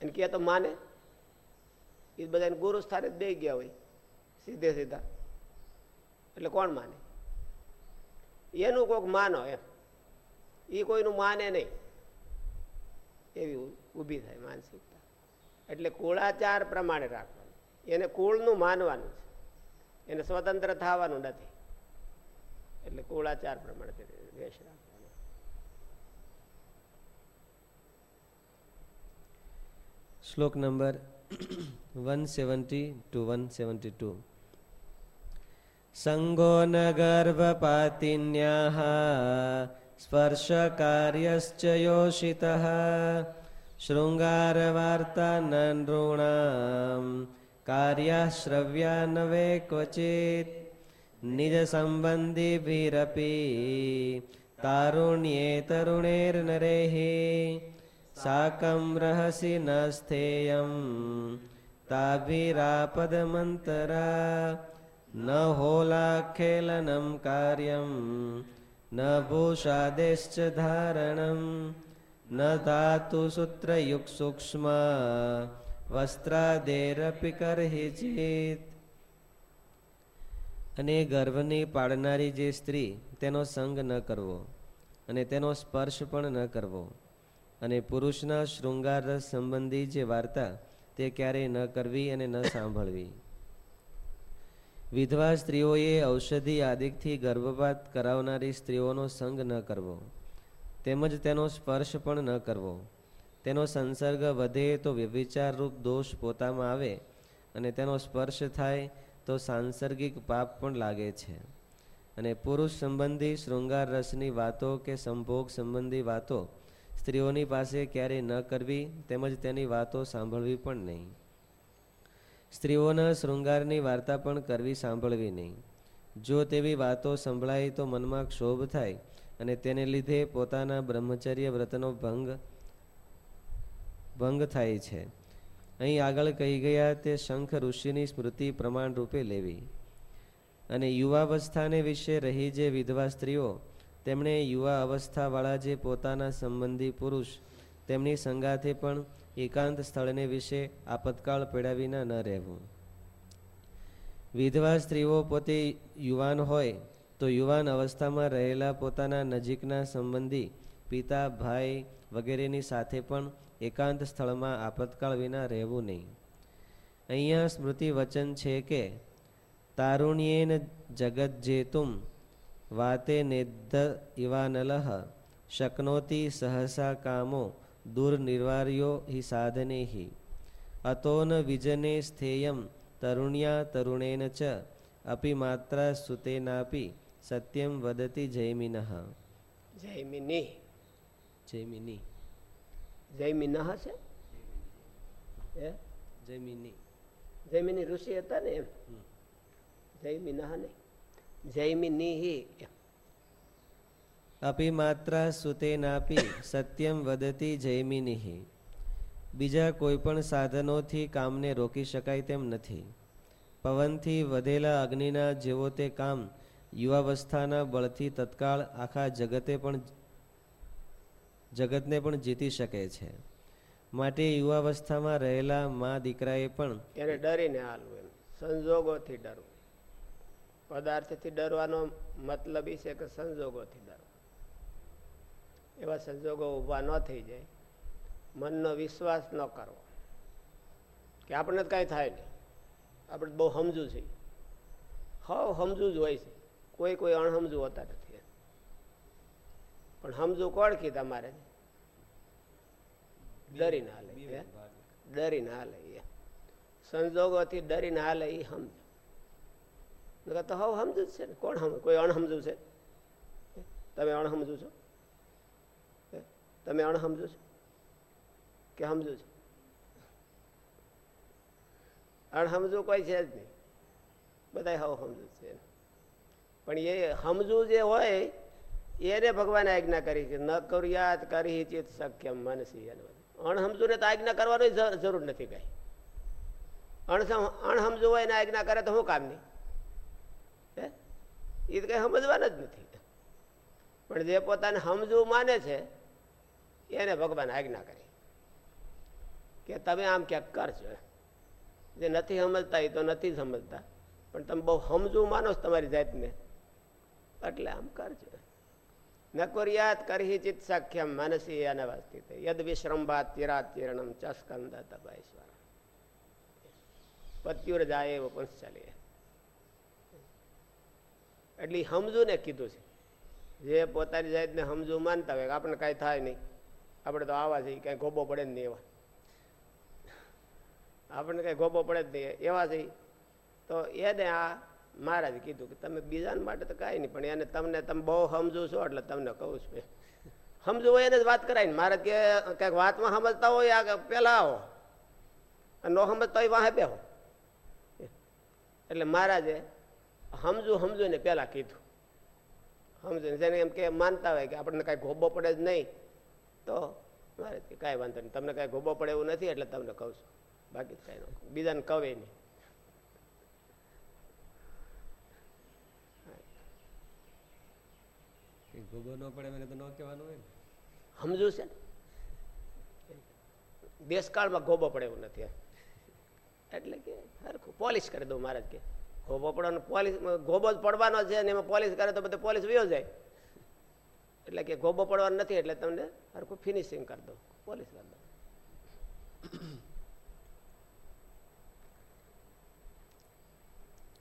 એને કહે તો માને. એ બધા ગુરુ સ્થાને જ બે ગયા હોય, સીધે સીધા. એટલે કોણ માને? એનું કોઈક માનો એમ. એ કોઈનું માને નહીં. એવી ઊભી થાય માનસિકતા. એટલે કુળાચાર પ્રમાણે રાખવાનું. એને કુળનું માનવાનું છે. એને સ્વતંત્ર થવાનું નથી. એટલે કુળાચાર પ્રમાણે વેશ રાખવાનો. શ્લોક number one seventy two one seventy two. સંગો ન ગર્ભપાતિન્યાઃ સ્પર્શકાર્યશ્ચ યોષિતઃ શૃંગારવાર્તા નૃણામ કાર્યા શ્રવ્યા નવે ક્વચિત નિજ સંબંધીભિરપી તારુણ્યે તરુણેર્નરેઃ સાકં રહસि ન સ્થેયં તાભિરાપદમંતરા કાર્યं ન ભૂષાદેશ્ચ ધારણं ન ધાતુ સૂત્રયુક્ સૂક્ષ્મ વસ્ત્રાદેરપી કરહિચિત અને ગર્ભની પાડનારી જે સ્ત્રી, તેનો સંગ ન કરવો અને તેનો સ્પર્શ પણ ન કરવો અને પુરુષના શૃંગાર સંબંધી જે વાર્તા, તે ક્યારેય ન કરવી અને ન સાંભળવી. વિધવા સ્ત્રીઓએ ઔષધિ આદિકથી ગર્ભપાત કરાવનારી સ્ત્રીઓનો સંગ ન કરવો, તેમજ તેનો સ્પર્શ પણ ન કરવો. તેનો સંસર્ગ વધે તો વ્યભિચારરૂપ દોષ પોતામાં આવે અને તેનો સ્પર્શ થાય તો સાંસર્ગિક પાપ પણ લાગે છે. અને પુરુષ સંબંધી શૃંગાર રસની વાતો કે સંભોગ સંબંધી વાતો સ્ત્રીઓની પાસે ક્યારેય ન કરવી તેમજ તેની વાતો સાંભળવી પણ નહીં. સ્ત્રીઓના શૃંગારની વાર્તા પણ કરવી સાંભળવી નહીં. જો તેવી વાતો સંભળાય તો મનમાં ક્ષોભ થાય અને તેને લીધે પોતાના બ્રહ્મચર્ય વ્રતનો ભંગ ભંગ થાય છે. અહીં આગળ કહી ગયા તે શંખ ઋષિની સ્મૃતિ પ્રમાણ રૂપે લેવી. અને યુવાવસ્થાને વિશે રહી જે વિધવા સ્ત્રીઓ, તેમણે યુવા અવસ્થાવાળા જે પોતાના સંબંધી પુરુષ, તેમની સંગાથે પણ એકાંત સ્થળને વિશે આપતકાળ પડ્યા વિના ન રહેવું. વિધવા સ્ત્રીઓ પોતે યુવાન હોય, તો યુવાન અવસ્થામાં રહેલા પોતાના નજીકના સંબંધી, પિતા, ભાઈ વગેરેની સાથે પણ એકાંત સ્થળમાં આપતકાળ વિના રહેવું નહીં. અહીંયા સ્મૃતિ વચન છે કે, તારુણ્યેન જગત જેતુમ વાતે નેદ્ધ ઇવાનલહ, શકનોતી સહસા કામો દુર્નિર્વાર્યો હિ સાધને અતોન વિજને સ્થેયમ તરુણ્યા તરુણેન ચ અપી માત્રા સુતેનાપી સત્યમ વદતી જૈમિનઃ. જયમિની જૈમિની. જયમિનહ છે? જૈમિની. જૈમિની. ઋષિ હતા ને એમ? જૈમિના નહીં. જૈમિની અપી માત્રા સુતેનાપી સત્યમ વદતી જૈમિની બીજા કોઈ પણ સાધનોથી કામને રોકી શકાય તેમ નથી. પવનથી વધેલા અગ્નિના જેવો તે કામ યુવાવસ્થાના બળથી તત્કાળ આખા જગતે પણ જગતને પણ જીતી શકે છે. માટે યુવાવસ્થામાં રહેલા મા દીકરાએ પણ એને ડરીને હાલવું એમ. સંજોગોથી ડરવું. પદાર્થથી ડરવાનો મતલબ એ છે કે સંજોગોથી ડરવું. એવા સંજોગો ઊભા ન થઈ જાય. મનનો વિશ્વાસ ન કરવો. કે આપણને જ કાંઈ થાય નહીં. આપણે બહુ સમજુ છીએ. હવ સમજુ જ હોય છે. કોઈ કોઈ અણસમજુ હોતા નથી પણ સમજુ કોણ કી તમારે? ડરીને હાલે? ડરીને હાલે એ સંજોગોથી ડરીને હાલે એ સમજો તો હવ સમજુ જ છે ને. કોણ કોઈ અણસમજુ છે? તમે અણસમજુ છો? તમે અણસમજુ છો? કે સમજુ છો? અણસમજુ કોઈ છે જ નહીં. બધા હવ સમજુ છે પણ એ સમજવું જે હોય, એને ભગવાને આજ્ઞા કરી છે. ન કર્યાત કરી ચિત શક્ય મનસી એને અણસમજુ ને તો આજ્ઞા કરવાની જરૂર નથી કઈ. અણસમ અણસમજુ હોય ને આજ્ઞા કરે તો શું કામની હે? એ તો કઈ સમજવાના જ નથી. પણ જે પોતાને સમજવું માને છે એને ભગવાન આજ્ઞા કરી કે તમે આમ ક્યાંક કરજો. જે નથી સમજતા એ તો નથી સમજતા, પણ તમે બહુ સમજવું માનો તમારી જાતને. એટલે આમ કરજો. નકુર્યાત કરહી ચિત સાખ્યમ માનસી અનવસ્થિત. યદ વિશ્રંભાત ચિરાચિરણમ ચસ્કંદ તપેશ્વર પત્યુર જાય એવો ચાલીએ એટલે સમજુ ને કીધું છે. જે પોતાની જાતને સમજુ માનતા હોય, આપણને આપણે કાંઈ થાય નહીં. આપણે તો આવા છે કાંઈ ગોબો પડે નહીં એવા. આપણને કાંઈ ગોબો પડે જ નહીં એવા છે તો એને આ મહારાજ કીધું કે તમે બીજા માટે તો કાંઈ નહીં, પણ એને તમને તમે બહુ સમજો છો એટલે તમને કહું છું સમજવું હોય એને જ વાત કરાય ને. મહારાજ કે કંઈક વાતમાં સમજતા હોય આ પેલા આવો. અને ન સમજતા હોય વાહે બેહો. એટલે મહારાજે સમજુ સમજુ ને પેલા કીધું. સમજુ જેને એમ કે માનતા હોય કે આપણને કાંઈ ગોબો પડે જ નહીં તો મારે કાંઈ વાંધો નહીં. તમને કાંઈ ગોબો પડે એવું નથી એટલે તમને કહું છું. બાકી કાંઈ ન બીજાને કહે નહીં. ગોબો ન પડે મને તો ન કહેવાનું હોય ને. સમજુ છે ને? દેશકાળમાં ગોબો પડે એવું નથી. એટલે કે હરખું પોલિશ કરી દઉં મહારાજ કે ગોબો પડવાનો પોલિશ ગોબો જ પડવાનો છે ને એમાં પોલિશ કરે તો બધે પોલિશ વયો જાય. એટલે કે ગોબો પડવાનો નથી, એટલે તમને હરખું ફિનિશિંગ કરી દો પોલીસ કરી દો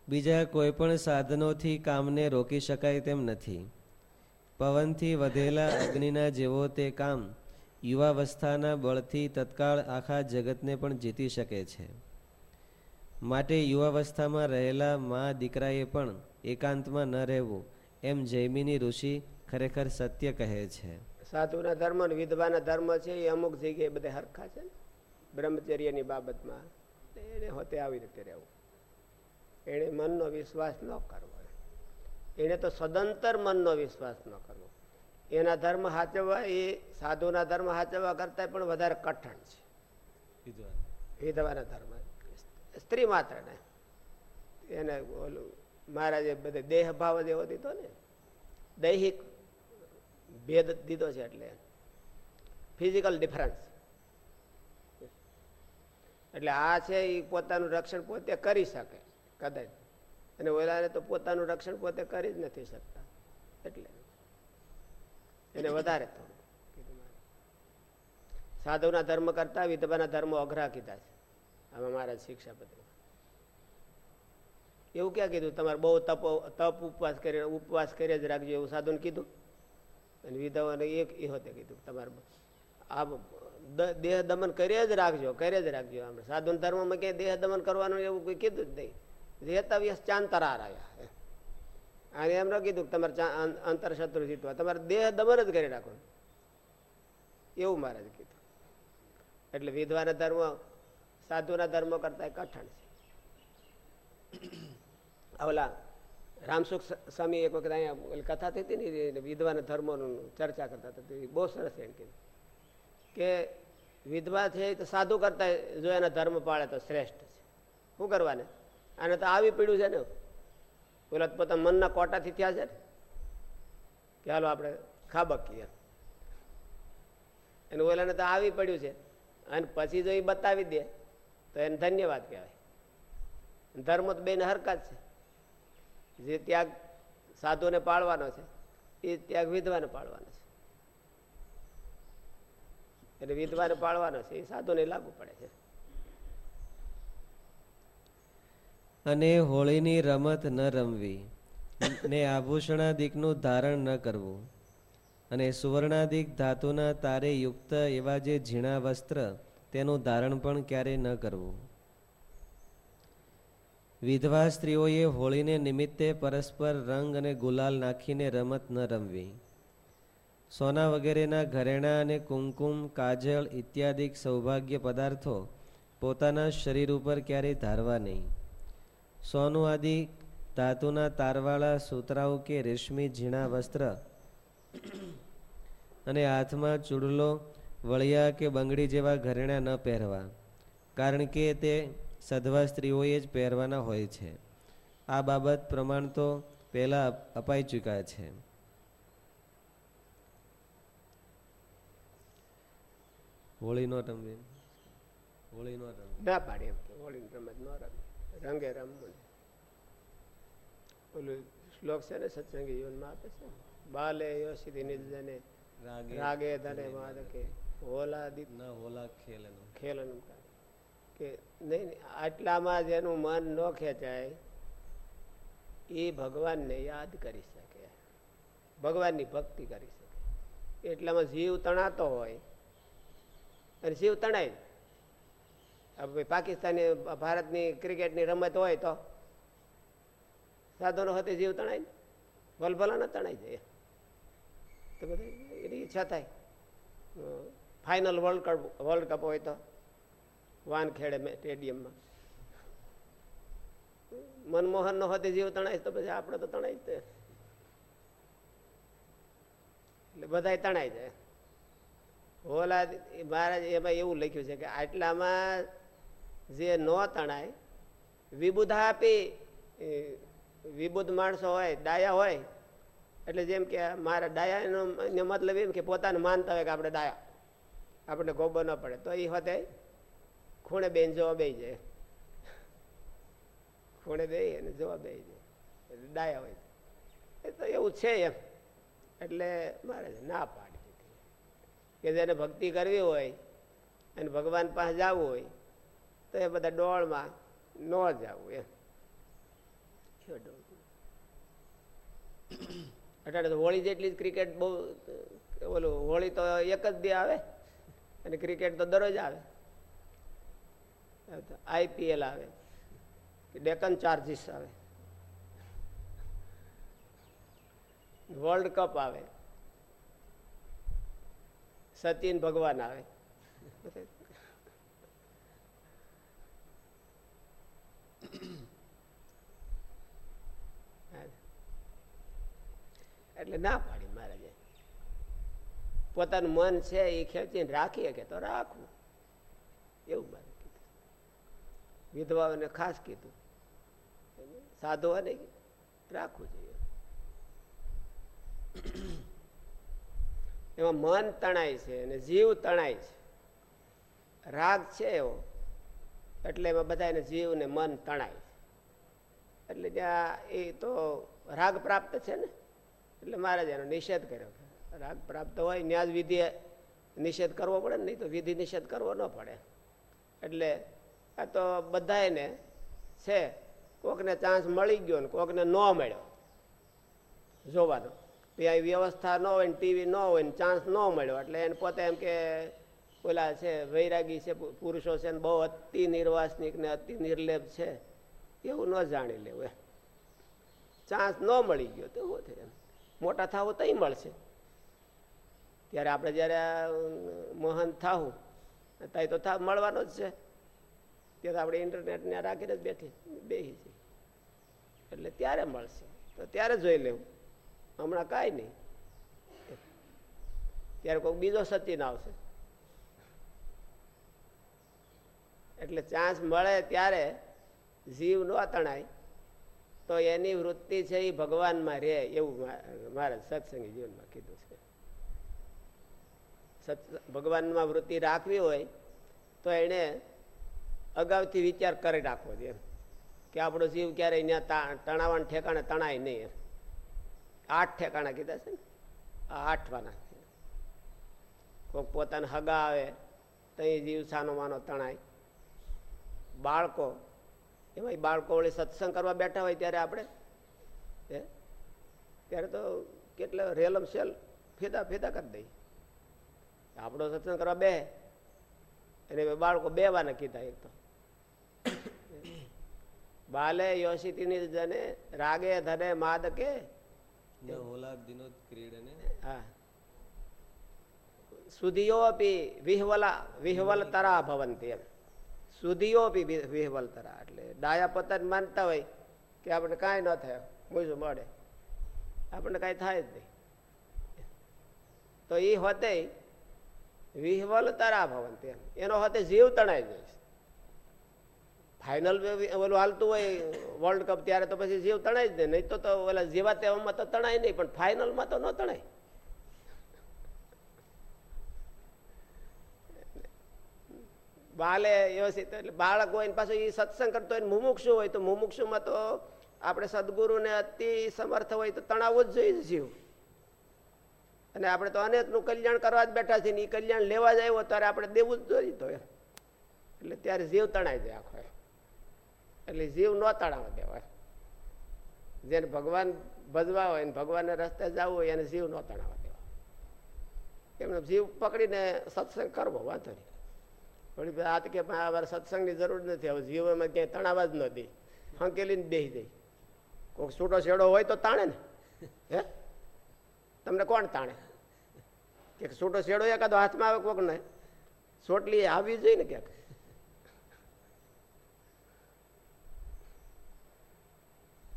બીજા કોઈ પણ સાધનોથી કામને રોકી શકાય તેમ નથી. પવનથી વધેલા અગ્નિના જેવો તે કામ યુવાવસ્થાના બળથી તત્કાળ આખા જગતને પણ જીતી શકે છે. માટે યુવાવસ્થામાં રહેલા મા દીકરાએ પણ એકાંતમાં ન રહેવું, એમ જૈમિની ઋષિ ખરેખર સત્ય કહે છે. સાધુના ધર્મ અને વિધવાના ધર્મ છે, એ અમુક જગ્યાએ બધા હરખા છે ને? બ્રહ્મચર્યની બાબતમાં. એને હોતે આવી રીતે રહેવું. એણે મનનો વિશ્વાસ ન કરવો. એણે તો સદંતર મનનો વિશ્વાસ ન કરવો. એના ધર્મ સાચવવા એ સાધુના ધર્મ સાચવવા કરતા પણ વધારે કઠણ છે. વિધવાના ધર્મ. સ્ત્રી માત્રને એને ઓલું મહારાજે બધે દેહ ભાવ જેવો દીધો ને? દૈહિક ભેદ દીધો છે એટલે ફિઝિકલ ડિફરન્સ એટલે આ છે એ પોતાનું રક્ષણ પોતે કરી શકે કદાચ. અને ઓલાને તો પોતાનું રક્ષણ પોતે કરી જ નથી શકતા. એટલે એને વધારે તો. સાધુના ધર્મ કરતા વિધવાના ધર્મો અઘરા કીધા છે. આમાં મારા શિક્ષા પત્ર એવું ક્યાં કીધું? તમારે બહુ તપ તપ ઉપવાસ કરી ઉપવાસ કરી જ રાખજો એવું સાધુને કીધું? અને વિધવાને એક એ હોતે કીધું તમારે આ દેહ દમન કર્યા જ રાખજો, કર્યા જ રાખજો આમ. સાધુ ધર્મમાં ક્યાંય દેહ દમન કરવાનું એવું કોઈ કીધું જ નહીં. રેતાવ્યસ ચાંતરાર આવ્યા. અને એમ કીધું કે તમારે અંતર શત્રુ જીતવા. તમારે દેહ દમન જ કરી રાખો એવું મારે કીધું. એટલે વિધવાના ધર્મ, સાધુના ધર્મો કરતા કઠણ છે. ઓલા રામસુખ સ્વામી એક વખત અહીંયા કથા થઈ હતી ને વિધવાના ધર્મોનું ચર્ચા કરતા હતા બહુ સરસ એમ કીધું. કે વિધવા છે તો સાધુ કરતા જો એના ધર્મ પાળે તો શ્રેષ્ઠ છે. શું કરવાને? આને તો આવી પડ્યું છે ને? ઓલા પોતા મનના કોટાથી થયા છે ને? કે હાલો આપણે ખાબકીએ એને ઓલાને તો આવી પડ્યું છે. અને પછી જો એ બતાવી દે, તો એને ધન્યવાદ કહેવાય. ધર્મ તો બેને હરકત છે. જે ત્યાગ સાધુને પાળવાનો છે, એ ત્યાગ વિધવાને પાળવાનો છે. એટલે વિધવાને પાળવાનો છે, એ સાધુને લાગુ પડે છે. અને હોળીની રમત ન રમવી, ને આભૂષણાદિકનું ધારણ ન કરવું, અને સુવર્ણાદિક ધાતુના તારે યુક્ત એવા જે ઝીણા વસ્ત્ર, તેનું ધારણ પણ ક્યારેય ન કરવું. વિધવા સ્ત્રીઓએ હોળીને નિમિત્તે પરસ્પર રંગ અને ગુલાલ નાખીને રમત ન રમવી. સોના વગેરેના ઘરેણાં અને કુમકુમ, કાજળ ઇત્યાદિક સૌભાગ્ય પદાર્થો પોતાના શરીર ઉપર ક્યારેય ધારવા નહીં. સોનું આદિ ધાતુના તારવાળા સૂતરાઓ કે રેશમી ઝીણા વસ્ત્ર અને હાથમાં ચૂડલો, વળિયા કે બંગડી જેવા ઘરેણાં ન પહેરવા, કારણ કે તે સધવા સ્ત્રીઓએ જ પહેરવાના હોય છે. આ બાબત પ્રમાણ તો પહેલાં અપાઈ ચૂક્યા છે. હોળી નો રમવી હોળી નો રમવી ના પાડી હોળી રમત ન રમે રંગે રમવું ઓલું શ્લોક છે ને સત્સંગી જીવનમાં આપે છે? બાલે યોશિથી નિર્જને રાગે રાગે ધને માદકે. હોલા દીપ ન હોલા ખેલનો. ખેલનું કે નહીં, આટલામાં જેનું મન ન ખેંચાય, એ ભગવાનને યાદ કરી શકે. ભગવાનની ભક્તિ કરી શકે. એટલામાં જીવ તણાતો હોય, અને જીવ તણાય હવે પાકિસ્તાની ભારતની ક્રિકેટની રમત હોય તો સાધનો હતી જીવ તણાય ભલભલા ન તણાઈ જાય તો બધા એની ઈચ્છા થાય. Final world cup world cup હોય તો. વાનખેડે સ્ટેડિયમમાં મનમોહન નો હોતે જીવ તણાય તો પછી આપણે તો તણાય જ એટલે બધા તણાય જાય હોલા મહારાજ એમાં એવું લખ્યું છે કે આટલામાં જે ન તણાય વિબુધા આપી વિબુદ્ધ માણસો હોય, ડાયા હોય, એટલે જેમ કે મારા ડાયાનો મતલબ એમ કે પોતાને માનતા હોય કે આપણે ડાયા. આપણને ગોબર ન પડે. તો એ હોતે ખૂણે બેન જોવા બે જાય. ખૂણે બે અને જોવા બે જાય. એટલે ડાયા હોય. એ તો એવું છે એમ. એટલે મારે ના પાડી દીધી કે જેને ભક્તિ કરવી હોય અને ભગવાન પાસે જવું હોય તો એ બધા ડોળમાં ન જવું એમ. અટાણે તો હોળી જેટલી જ ક્રિકેટ બહુ ઓલું હોળી તો એક જ દી આવે અને ક્રિકેટ તો દરરોજ આવે. આઈપીએલ આવે ડેકન ચાર્જીસ આવે, વર્લ્ડ કપ આવે, સચિન ભગવાન આવે. એટલે ના પાડી મહારાજે પોતાનું મન છે એ ખેંચીને રાખીએ કે તો રાખવું એવું મારે કીધું વિધવાઓને ખાસ કીધું. સાધુઓને રાખવું જોઈએ. એમાં મન તણાય છે અને જીવ તણાય છે. રાગ છે એવો. એટલે એમાં બધાને જીવ ને મન તણાય છે. એટલે ત્યાં એ તો રાગ પ્રાપ્ત છે ને? એટલે મહારાજ એનો નિષેધ કર્યો રાગ પ્રાપ્ત હોય ન્યાજ વિધિ નિષેધ કરવો પડે ને, નહીં તો વિધિ નિષેધ કરવો ન પડે. એટલે આ તો બધાને છે. કોકને ચાન્સ મળી ગયો ને કોકને ન મળ્યો. જોવાનો. ત્યાં વ્યવસ્થા ન હોય ને ટીવી ન હોય ને ચાન્સ ન મળ્યો. એટલે એને પોતે એમ કે ઓલા છે, વૈરાગી છે પુરુષો છે ને બહુ અતિ નિર્વાસનિક ને અતિ નિર્લેપ છે. એવું ન જાણી લેવું એમ. ચાન્સ ન મળી ગયો તો શું થાય મોટા થાવો તઈ મળશે. ત્યારે આપણે જ્યારે મોહન થાવું તઈ તો થા, મળવાનો જ છે. ત્યાં આપણે ઇન્ટરનેટને રાખીને જ બેઠી બેસી છીએ એટલે ત્યારે મળશે. તો ત્યારે જોઈ લેવું. હમણાં કાંઈ નહીં. ત્યારે કોઈ બીજો સચિન આવશે. એટલે ચાન્સ મળે ત્યારે જીવ ન તણાય. તો એની વૃત્તિ છે એ ભગવાનમાં રહે એવું મારે સત્સંગી જીવનમાં કીધું છે. સત્, ભગવાનમાં વૃત્તિ રાખવી હોય તો એને અગાઉથી વિચાર કરી રાખવો જોઈએ કે આપણો જીવ ક્યારેય ત્યાં તણાવાના ઠેકાણે તણાય નહીં આઠ ઠેકાણા કીધા છે ને? આ આઠવાના. કોઈક પોતાને હગા આવે તો એ જીવ સાનો માનો તણાય. બાળકો એમાં બાળકો વળી સત્સંગ કરવા બેઠા હોય ત્યારે આપણે, હે? ત્યારે તો કેટલા રેલમ સેલ ફેદા ફેદા કરી દઈએ આપણો સત્સંગ કરવા બે, અને બાળકો બે વાના કીધા એક તો. બાલે યોશિતિની જને રાગે ધને માદકે? હા. સુધિયોપી વિહવલા વિહવલતરા ભવંતી એમ. સુધિયોપી વિહવલતરા એટલે ડાયા પતન માનતા હોય કે આપણે કાંઈ ન થાય મૂજું મળે. આપણને કાંઈ થાય જ નહીં. તો એ હોતે વિહવલતરા ભવંતી એમ. એનો હોતે જીવ તણાઈ જાય ફાઇનલ ઓલું હાલતું હોય વર્લ્ડ કપ ત્યારે તો પછી જીવ તણાય જ નહીં તો ઓલા જેવા તેવામાં તો તણાય નહીં, પણ ફાઇનલમાં તો ન તણાય. બાલે વ્યવસ્થિત, એટલે બાળક હોય ને પાછું એ સત્સંગ કરતો હોય મુમુક્ષુ હોય તો મુમુક્ષુમાં તો આપણે સદગુરુને અતિ સમર્થ હોય તો તણાવ જ જોઈએ જીવ. અને આપણે તો અનેકનું કલ્યાણ કરવા જ બેઠા છીએ ને એ કલ્યાણ લેવા જ આવ્યો, ત્યારે આપણે દેવું જ જોઈએ તો એટલે ત્યારે જીવ તણાઈ જાય આખો. એટલે જીવ ન તણાવવા દેવાય જેને ભગવાન ભજવા હોય ને ભગવાનને રસ્તે જવું હોય એને જીવ ન તણાવવા દેવા એમને જીવ પકડીને સત્સંગ કરવો, વાંધો નહીં. વળી આ કે અમારે સત્સંગની જરૂર નથી, હવે જીવમાં ક્યાંય તણાવવા જ ન દે. હંકેલીને બેસી દઈ કોઈક છૂટો છેડો હોય તો તાણે ને. હે? તમને કોણ તાણે? કે છૂટો છેડો એકાદો હાથમાં આવે, કોક ને. ચોટલી આવી જોઈએ ને ક્યાંક.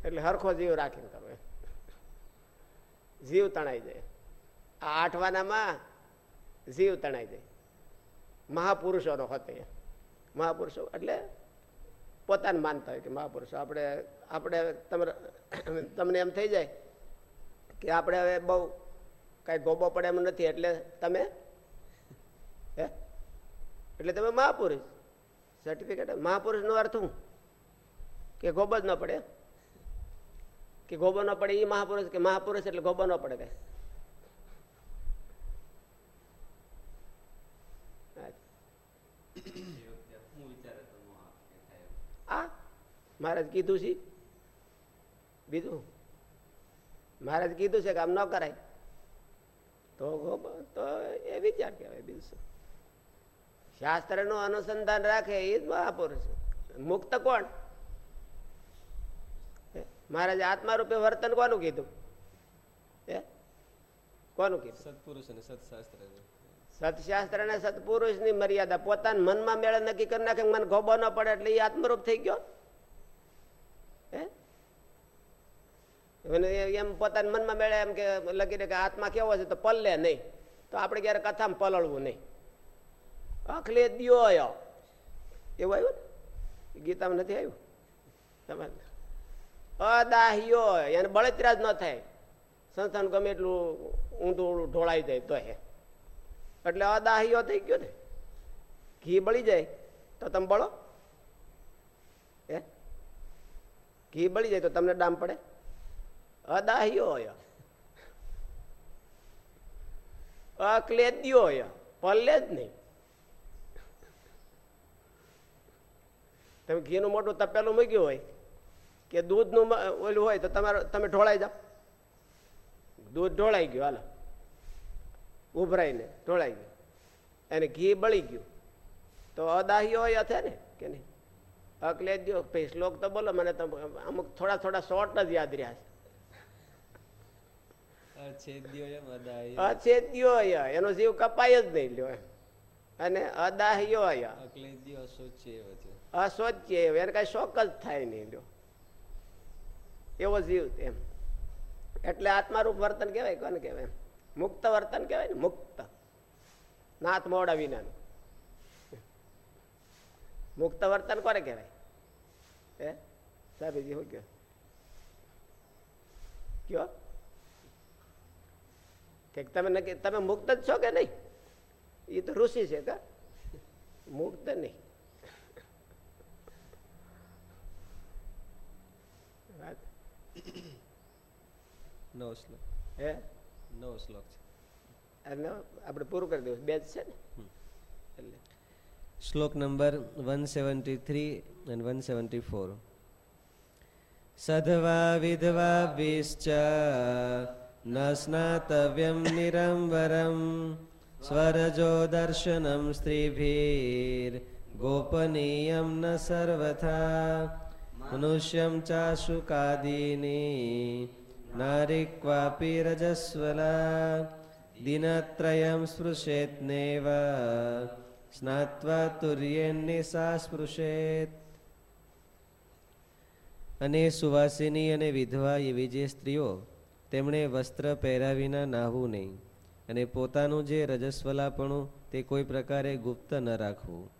એટલે હરખો જીવ રાખીને તમે. જીવ તણાઈ જાય. આ આઠવાનામાં જીવ તણાઈ જાય. મહાપુરુષોનો હતો મહાપુરુષો એટલે પોતાને માનતા હોય કે મહાપુરુષો. આપણે આપણે તમારે, તમને એમ થઈ જાય કે આપણે હવે બહુ કાંઈ ગોબો પડે એમ નથી એટલે તમે, હે? એટલે તમે મહાપુરુષ. સર્ટિફિકેટ મહાપુરુષનો અર્થ શું? કે ગોબો જ ન પડે. કે ગોબો ન પડે એ મહાપુરુષ કે મહાપુરુષ એટલે ગોબો ન પડે મહારાજ કીધું છે. બીજું? મહારાજ કીધું છે કે આમ ન કરાય. તો તો એ વિચાર કહેવાય બીજું શાસ્ત્રનું અનુસંધાન રાખે એ જ મહાપુરુષ. મુક્ત કોણ? મહારાજે આત્મા રૂપે વર્તન કોનું કીધું? હે? કોનું કીધું? સત્પુરુષ અને સત્શાસ્ત્ર સત્શાસ્ત્ર અને સત્પુરુષની મર્યાદા. પોતાના મનમાં મેળે નક્કી કરી નાખે મને ગોબો ન પડે એટલે એ આત્મરૂપ થઈ ગયો? એમ પોતાના મનમાં મેળે એમ કે લગી કે આત્મા કેવો છે તો પલ્લે નહીં. તો આપણે ક્યારે કથામાં પલળવું નહીં. અખલે દિયો એવું આવ્યું ને? ગીતામાં નથી આવ્યું? તમારે અદાહ્યો એને બળતરા જ ન થાય. સંસ્થાન ગમે એટલું ઊંધું ઢોળાઈ જાય તો હે. એટલે અદાહ્યો થઈ ગયો ને. ઘી બળી જાય તો તમે બળો. હે? ઘી બળી જાય તો તમને ડામ પડે. અદાહ્યો હોય. અક્લેદ્યો હોય. પલ્લે જ નહીં. તમે ઘીનું મોટું તપેલું મૂક્યું હોય. કે દૂધનું ઓલું હોય તો તમારો તમે ઢોળાઈ જાઓ. દૂધ ઢોળાઈ ગયું હાલો. ઉભરાઈને ઢોળાઈ ગયું. એને ઘી બળી ગયું. તો અદાહ્યો હોય છે ને કે નહીં? અકલે દો ભાઈ શ્લોક તો બોલો મને તો અમુક થોડા થોડા શોર્ટ જ યાદ રહ્યા છે. અછેદ્યો એનો જીવ કપાય જ નહીં લ્યો અને અદાહ્યો અસોચ્ય એને કઈ શોક જ થાય નહીં લ્યો. એવો જીવ એમ. એટલે આત્મારૂપ વર્તન કહેવાય કોને કહેવાય મુક્ત વર્તન કહેવાય ને મુક્ત. નાથ મોડા વિનાનું. મુક્ત વર્તન કોને કહેવાય? હે? સાહેબજી શું કયો કયો કે તમે નક્કી, તમે મુક્ત જ છો કે નહીં? એ તો ઋષિ છે કે? મુક્ત નહીં વાત નવો શ્લોક. હે? નવ શ્લોક છે. આપણે પૂરું કરી દઉં બે જ છે ને? એટલે. શ્લોક number one seventy three and one seventy four. સધવા વિધવા વિશ્ચ ન સ્નાતવ્યમ નિરંબરમ સ્વરજો દર્શનમ સ્ત્રીભીર. ગોપનીયમ ન સર્વથા. મનુષ્યમ ચાશુકાદીની નારિક્વાપી રજસ્વલા દિનત્રયમ સ્પૃશેત્નેવ સ્નાત્વા તુર્યેન્નિસા સ્પૃશેત અને સુવાસિની અને વિધવા એવી જે સ્ત્રીઓ તેમણે વસ્ત્ર પહેર્યા વિના નાહવું નહીં. અને પોતાનું જે રજસ્વલાપણું, તે કોઈ પ્રકારે ગુપ્ત ન રાખવું.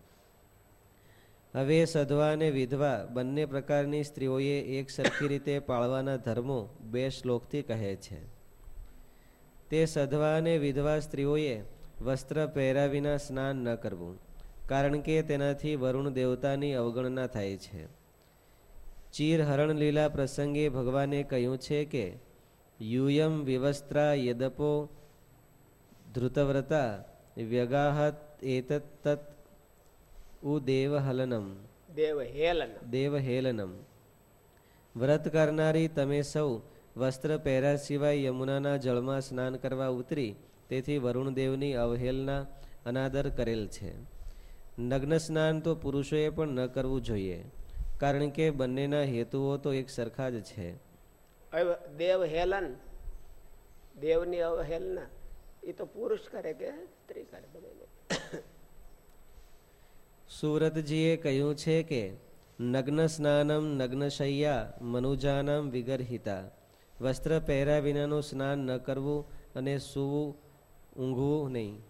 હવે સધવા અને વિધવા બંને પ્રકારની સ્ત્રીઓએ એક સરખી રીતે પાળવાના ધર્મો બે શ્લોકથી કહે છે. તે સધવા અને વિધવા સ્ત્રીઓએ વસ્ત્ર પહેર્યા વિના સ્નાન ન કરવું, કારણ કે તેનાથી વરુણ દેવતાની અવગણના થાય છે. ચીર લીલા પ્રસંગે ભગવાને કહ્યું છે કે, યુયમ વિવસ્ત્રા યદપો ધૃતવ્રતા વ્યગાહત એતત તત ઉદેવહલનમ દેવ હેલન દેવહેલનમ વ્રત કરનારી તમે સૌ વસ્ત્ર પહેર્યા સિવાય યમુનાના જળમાં સ્નાન કરવા ઉતરી તેથી વરુણદેવની અવહેલના અનાદર કરેલ છે નગ્ન સ્નાન તો પુરુષોએ પણ ન કરવું જોઈએ કારણ કે બંનેના હેતુઓ તો એક સરખા જ છે દેવ હેલન દેવની અવહેલના એ તો પુરુષ કરે કે સ્ત્રી કરે સુરતજીએ કહ્યું છે કે, નગ્ન સ્નાનમ નગ્નશૈયા મનુજાનમ વિગરહિતા. વસ્ત્ર પહેર્યા વિનાનું સ્નાન ન કરવું અને સૂવું ઊંઘવું નહીં.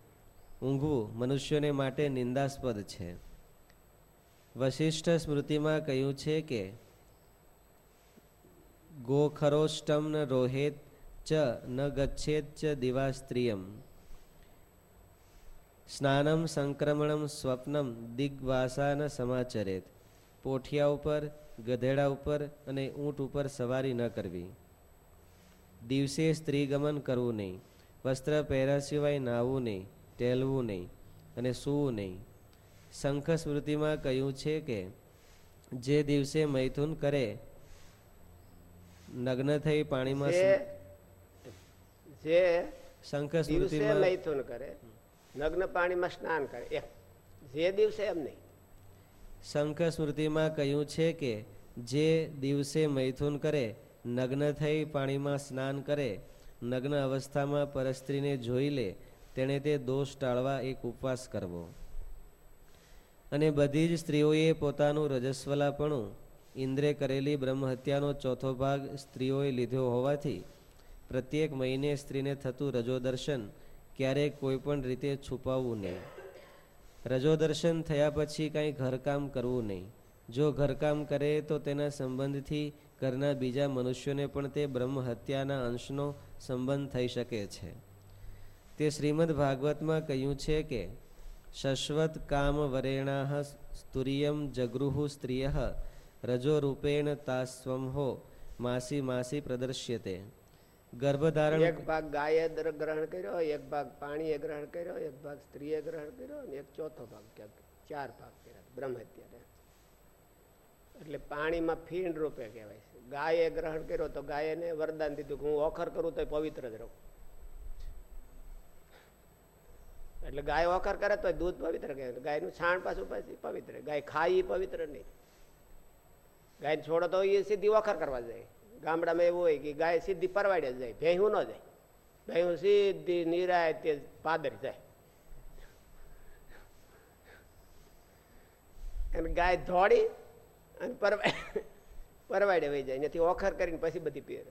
ઊંઘવું મનુષ્યોને માટે નિંદાસ્પદ છે. વશિષ્ઠ સ્મૃતિમાં કહ્યું છે કે, ગોખરોષ્ટમ ન રોહેત ચ ન ગચ્છેત ચ દિવા સ્ત્રિયમ સ્નાનમ સંક્રમણમ સ્વપ્નમ દિગ્વાસાન સમાચરેત. પોઠિયા ઉપર ગધેડા ઉપર અને ઊંટ ઉપર સવારી ન કરવી. દિવસે સ્ત્રી ગમન કરવું નહીં. વસ્ત્ર પહેર્યા સિવાય નાહવું નહીં ટેલવું નહીં અને સૂવું નહીં. શંખ સ્મૃતિમાં કહ્યું છે કે જે દિવસે મૈથુન કરે નગ્ન થઈ પાણીમાં જે શંખ સ્મૃતિમાં મૈથુન કરે નગ્ન પાણીમાં સ્નાન કરે. એમ જે દિવસે એમ નહીં. શંખ સ્મૃતિમાં કહ્યું છે કે જે દિવસે મૈથુન કરે, નગ્ન થઈ પાણીમાં સ્નાન કરે, નગ્ન અવસ્થામાં પરસ્ત્રીને જોઈ લે, તેણે તે દોષ ટાળવા એક ઉપવાસ કરવો. અને બધી જ સ્ત્રીઓએ પોતાનું રજસ્વલાપણું, ઇન્દ્રે કરેલી બ્રહ્મહત્યાનો ચોથો ભાગ સ્ત્રીઓએ લીધો હોવાથી, પ્રત્યેક મહિને સ્ત્રીને થતું રજોદર્શન ક્યારેક કોઈ પણ રીતે છુપાવવું નહીં. રજોદર્શન થયા પછી કાંઈ ઘરકામ કરવું નહીં. જો ઘરકામ કરે તો તેના સંબંધથી ઘરના બીજા મનુષ્યોને પણ તે બ્રહ્મ હત્યાના અંશનો સંબંધ થઈ શકે છે. તે શ્રીમદ ભાગવતમાં કહ્યું છે કે, શશ્વત કામ વરેણા સ્તુરિયમ જગૃહુ સ્ત્રિય, રજો રૂપેણ તાસ્વંહો માસી માસી પ્રદર્શ્યતે. ગર્ભધારણ એક ભાગ ગાયે ગ્રહણ કર્યો, એક ભાગ પાણીએ ગ્રહણ કર્યો, એક ભાગ સ્ત્રીએ ગ્રહણ કર્યો અને એક ચોથો ભાગ ક્યાંક ચાર ભાગ કર્યા બ્રહ્મ અત્યારે એટલે પાણીમાં ફીણ રૂપે કહેવાય છે. ગાયે ગ્રહણ કર્યો તો ગાયને વરદાન દીધું કે હું ઓખર કરું તો પવિત્ર જ રહું. એટલે ગાય ઓખર કરે તો દૂધ પવિત્ર કહેવાય. ગાયનું છાણ પાછું પાછી પવિત્ર. ગાય ખાઈ પવિત્ર નહીં. ગાય છોડો તો એ સીધી ઓખર કરવા જાય. ગામડામાં એવું હોય કે ગાય સીધી પરવાડે જાય ભેહું ન જાય. ભેહું સીધી નિરાય તે પાદર જાય. અને ગાય ધોળી અને પરવાડે પરવાડે વહી જાય ત્યાંથી ઓખર કરીને પછી બધી પીએ.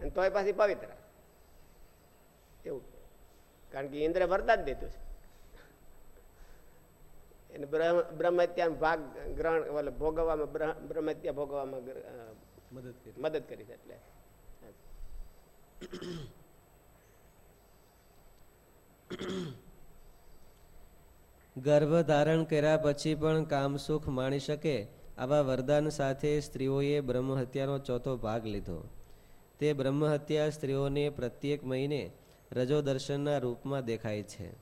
અને તોય પાછી પવિત્ર. એવું. કારણ કે ઇન્દ્ર વરદાન દીધું છે. એને બ્રહ્મત્યા ભાગ ગ્રહણ ભોગવવામાં બ્રહ્મત્યા ભોગવવામાં મદદ કરી. મદદ કરી છે એટલે. ગર્ભ ધારણ કર્યા પછી પણ કામસુખ માણી શકે આવા વરદાન સાથે સ્ત્રીઓએ બ્રહ્મહત્યાનો ચોથો ભાગ લીધો. તે બ્રહ્મહત્યા સ્ત્રીઓને પ્રત્યેક મહિને રજો દર્શનના રૂપમાં દેખાય છે.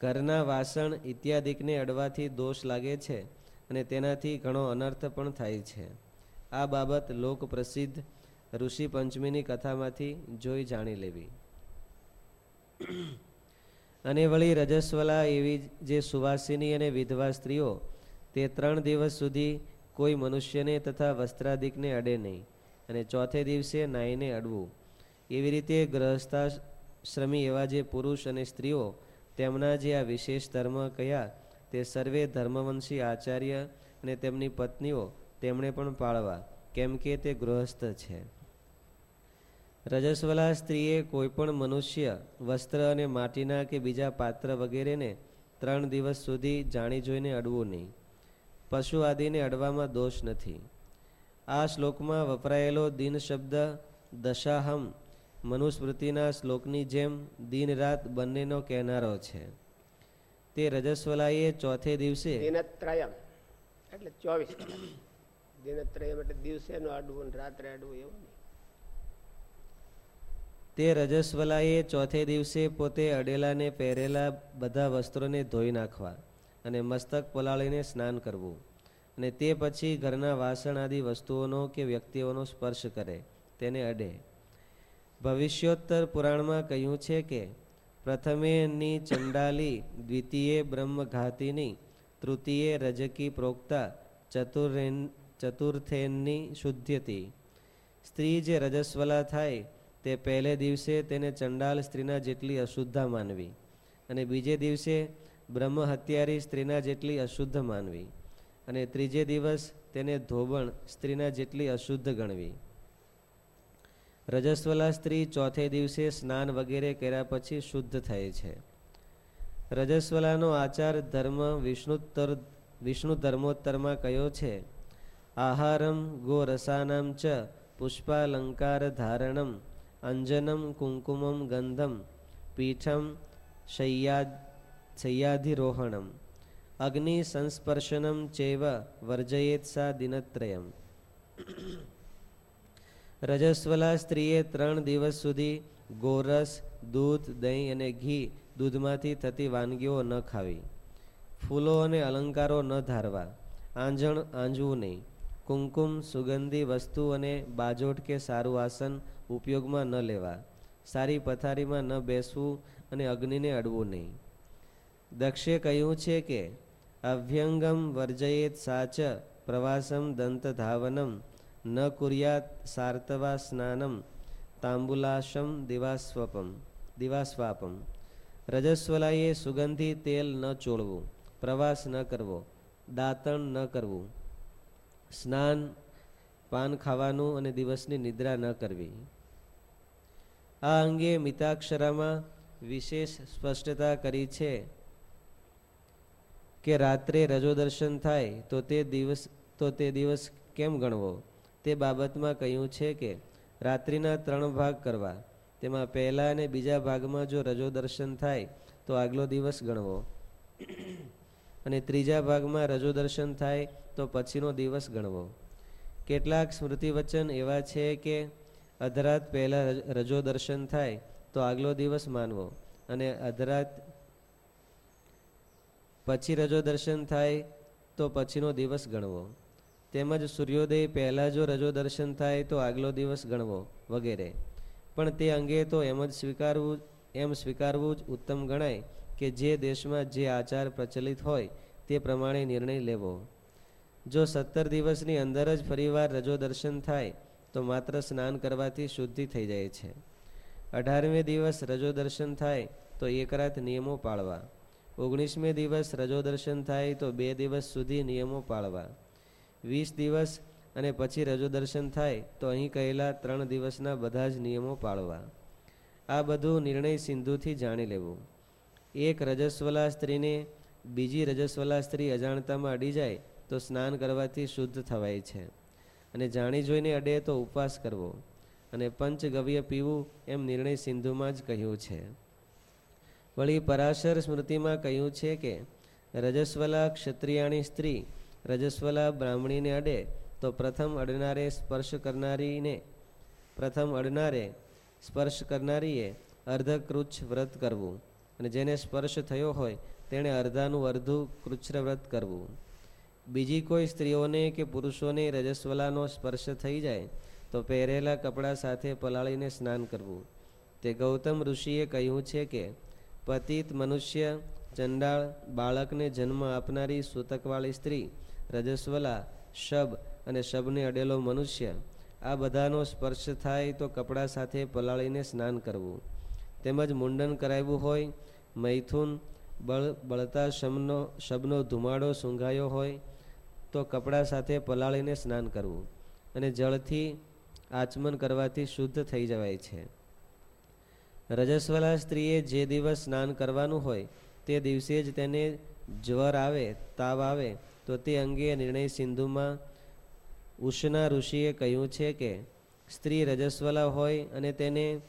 ઘરના વાસણ ઇત્યાદિકને અડવાથી દોષ લાગે છે અને તેનાથી ઘણો અનર્થ પણ થાય છે. આ બાબત લોક પ્રસિદ્ધ ઋષિ પંચમીની કથામાંથી જોઈ જાણી લેવી. અને વળી રજસ્વલા એવી જે સુવાસિની અને વિધવા સ્ત્રીઓ, તે ત્રણ દિવસ સુધી કોઈ મનુષ્યને તથા વસ્ત્રાદિકને અડે નહીં અને ચોથે દિવસે નાઈને અડવું. એવી રીતે ગ્રહસ્થાશ્રમી એવા જે પુરુષ અને સ્ત્રીઓ તેમના જે આ વિશેષ ધર્મ કયા, તે સર્વે ધર્મવંશી આચાર્ય અને તેમની પત્નીઓ તેમણે પણ પાળવા, કેમ કે તે ગૃહસ્થ છે. રજસ્વલા સ્ત્રીએ કોઈ પણ મનુષ્ય, વસ્ત્ર અને માટીના કે બીજા પાત્ર વગેરેને ત્રણ દિવસ સુધી જાણી જોઈને અડવું નહીં. પશુ આદિને અડવામાં દોષ નથી. આ શ્લોકમાં વપરાયેલો દિન શબ્દ દશાહમ, મનુસ્મૃતિના શ્લોકની જેમ દિન રાત બંનેનો કહેનારો છે. તે રજસ્વલાએ ચોથે દિવસે એટલે ચોવીસ દિનત્રયમ એટલે દિવસે નું અડવું રાત્રે અડવું એવું તે રજસ્વલાએ ચોથે દિવસે પોતે અડેલાને પહેરેલા બધા વસ્ત્રોને ધોઈ નાખવા અને મસ્તક પલાળીને સ્નાન કરવું અને તે પછી ઘરના વાસણ આદિ વસ્તુઓનો કે વ્યક્તિઓનો સ્પર્શ કરે, તેને અડે. ભવિષ્યોત્તર પુરાણમાં કહ્યું છે કે પ્રથમેની ચંડાલી, દ્વિતીય બ્રહ્મઘાતીની, તૃતીય રજકી પ્રોક્તા ચતુર્રેન ચતુર્થેનની શુદ્ધ્યતી સ્ત્રી જે રજસ્વલા થાય તે પહેલે દિવસે તેને ચંડાલ સ્ત્રીના જેટલી અશુદ્ધા માનવી અને બીજે દિવસે બ્રહ્મ હત્યારી સ્ત્રીના જેટલી અશુદ્ધ માનવી અને ત્રીજે દિવસ તેને ધોબણ સ્ત્રીના જેટલી અશુદ્ધ ગણવી. રજસ્વલા સ્ત્રી ચોથે દિવસે સ્નાન વગેરે કર્યા પછી શુદ્ધ થાય છે. રજસ્વલાનો આચાર ધર્મ વિષ્ણુત્તર વિષ્ણુ ધર્મોત્તરમાં કયો છે? આહારમ ગોરસાનામ ચ પુષ્પાલંકાર ધારણમ અંજનમ કુંકુમમ ગંધમ પીઠમ શય્યા શય્યાધિરોહણમ અગ્નિ સંસ્પર્શનમ ચેવ વર્જયેત સા દિનત્રયમ રજસ્વલા સ્ત્રીએ ત્રણ દિવસ સુધી ગોરસ દૂધ દહીં અને ઘી દૂધમાંથી થતી વાનગીઓ ન ખાવી, ફૂલો અને અલંકારો ન ધારવા, આંજણ આંજવું નહીં. કુમકુમ, સુગંધી, વસ્તુ અને બાજોટ કે સારું આસન ઉપયોગમાં ન લેવા. સારી પથારીમાં ન બેસવું અને અગ્નિને અડવું નહીં. દક્ષે કહ્યું છે કે, અભ્યંગમ વર્જયેત સાચ પ્રવાસમ દંત ધાવનમ, ન કુર્યાત સાર્તવા સ્નાનમ, તાંબુલાશમ દિવાસ્વપમ, દિવાસ્વાપમ. રજસ્વલાએ સુગંધી તેલ ન ચોળવું, પ્રવાસ ન કરવો, દાંતણ ન કરવું સ્નાન, પાન ખાવાનું અને દિવસની નિદ્રા ન કરવી. આ અંગે મિતાક્ષરામાં વિશેષ સ્પષ્ટતા કરી છે કે રાત્રે રજો દર્શન થાય તો તે દિવસ, તો તે દિવસ કેમ ગણવો? તે બાબતમાં કહ્યું છે કે રાત્રિના ત્રણ ભાગ કરવા. તેમાં પહેલા અને બીજા ભાગમાં જો રજો દર્શન થાય તો આગલો દિવસ ગણવો. અને ત્રીજા ભાગમાં રજો દર્શન થાય તો પછીનો દિવસ ગણવો. કેટલાક સ્મૃતિ વચન એવા છે કે, અધરાત પહેલાં રજો દર્શન થાય તો આગલો દિવસ માનવો અને અધરાત પછી રજો દર્શન થાય તો પછીનો દિવસ ગણવો. તેમજ સૂર્યોદય પહેલાં જો રજો દર્શન થાય તો આગલો દિવસ ગણવો વગેરે. પણ તે અંગે તો એમ જ સ્વીકારવું એમ સ્વીકારવું જ ઉત્તમ ગણાય કે જે દેશમાં જે આચાર પ્રચલિત હોય તે પ્રમાણે નિર્ણય લેવો. જો સત્તર દિવસની અંદર જ ફરીવાર રજો દર્શન થાય, તો માત્ર સ્નાન કરવાથી શુદ્ધિ થઈ જાય છે. અઢારમે દિવસ રજો દર્શન થાય, તો એક રાત નિયમો પાળવા. ઓગણીસમે દિવસ રજો દર્શન થાય, તો બે દિવસ સુધી નિયમો પાળવા. વીસ દિવસ અને પછી રજો દર્શન થાય, તો અહીં કહેલા ત્રણ દિવસના બધા જ નિયમો પાળવા. આ બધું નિર્ણય સિંધુથી જાણી લેવું. એક રજસ્વલા સ્ત્રીને બીજી રજસ્વલા સ્ત્રી અજાણતામાં અડી જાય તો સ્નાન કરવાથી શુદ્ધ થવાય છે. અને જાણી જોઈને અડે તો ઉપવાસ કરવો. અને પંચગવ્ય પીવું એમ નિર્ણય સિંધુમાં જ કહ્યું છે. વળી પરાશર સ્મૃતિમાં કહ્યું છે કે, રજસ્વલા ક્ષત્રિયાણી સ્ત્રી રજસ્વલા બ્રાહ્મણીને અડે તો પ્રથમ અડનારે સ્પર્શ કરનારીને, પ્રથમ અડનારે સ્પર્શ કરનારીએ અર્ધકૃચ્છ વ્રત કરવું. અને જેને સ્પર્શ થયો હોય તેણે અર્ધાનું અર્ધું કૃચ્છ વ્રત કરવું. બીજી કોઈ સ્ત્રીઓને કે પુરુષોને રજસ્વલાનો સ્પર્શ થઈ જાય, તો પહેરેલા કપડાં સાથે પલાળીને સ્નાન કરવું. તે ગૌતમ ઋષિએ કહ્યું છે કે, પતિત મનુષ્ય, ચંડાળ, બાળકને જન્મ આપનારી સૂતકવાળી સ્ત્રી, રજસ્વલા, શબ અને શબને અડેલો મનુષ્ય, આ બધાનો સ્પર્શ થાય તો કપડાં સાથે પલાળીને સ્નાન કરવું. તેમજ મુંડન કરાવ્યું હોય, મૈથુન, બળ, બળતા શમનો શબનો ધુમાડો સૂંઘાયો હોય તો કપડાં સાથે પલાળીને સ્નાન કરવું અને જળથી આચમન કરવાથી શુદ્ધ થઈ જવાય છે. રજસ્વલા સ્ત્રીએ જે દિવસ સ્નાન કરવાનું હોય, તે દિવસે જ તેને જ્વર આવે, તાવ આવે, તો તે અંગે નિર્ણય સિંધુમાં ઉષ્ણા ઋષિએ કહ્યું છે કે, સ્ત્રી રજસ્વલા હોય અને તેને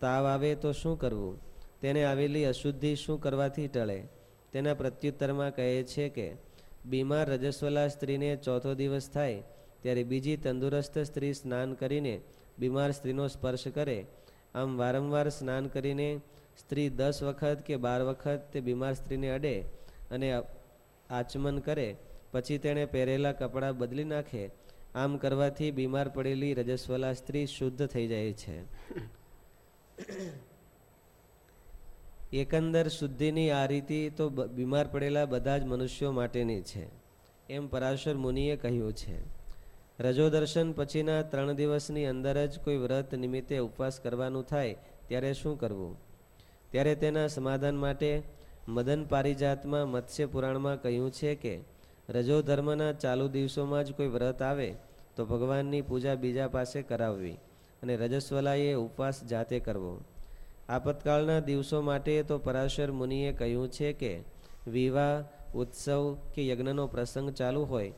તાવ આવે તો શું કરવું? તેને આવેલી અશુદ્ધિ શું કરવાથી ટળે? તેના પ્રત્યુત્તરમાં કહે છે કે બીમાર રજસ્વલા સ્ત્રીને ચોથો દિવસ થાય, ત્યારે બીજી તંદુરસ્ત સ્ત્રી સ્નાન કરીને બીમાર સ્ત્રીનો સ્પર્શ કરે. આમ વારંવાર સ્નાન કરીને સ્ત્રી દસ વખત કે બાર વખત તે બીમાર સ્ત્રીને અડે અને આચમન કરે. પછી તેણે પહેરેલા કપડાં બદલી નાખે. આમ કરવાથી બીમાર પડેલી રજસ્વલા સ્ત્રી શુદ્ધ થઈ જાય છે. એકંદર શુદ્ધિની આ રીતિ તો બીમાર પડેલા બધા જ મનુષ્યો માટેની છે. એમ પરાશર મુનિએ કહ્યું છે. રજો દર્શન પછીના ત્રણ દિવસની અંદર જ કોઈ વ્રત નિમિત્તે ઉપવાસ કરવાનું થાય, ત્યારે શું કરવું? ત્યારે તેના સમાધાન માટે મદન પારિજાતમાં મત્સ્ય પુરાણમાં કહ્યું છે કે રજો ધર્મના ચાલુ દિવસોમાં જ કોઈ વ્રત આવે, તો ભગવાનની પૂજા બીજા પાસે કરાવવી અને રજસ્વલાએ ઉપવાસ જાતે કરવો. આપતકાળના દિવસો માટે તો પરાશર મુનિએ કહ્યું છે કે વિવાહ, ઉત્સવ કે યજ્ઞનો પ્રસંગ ચાલુ હોય.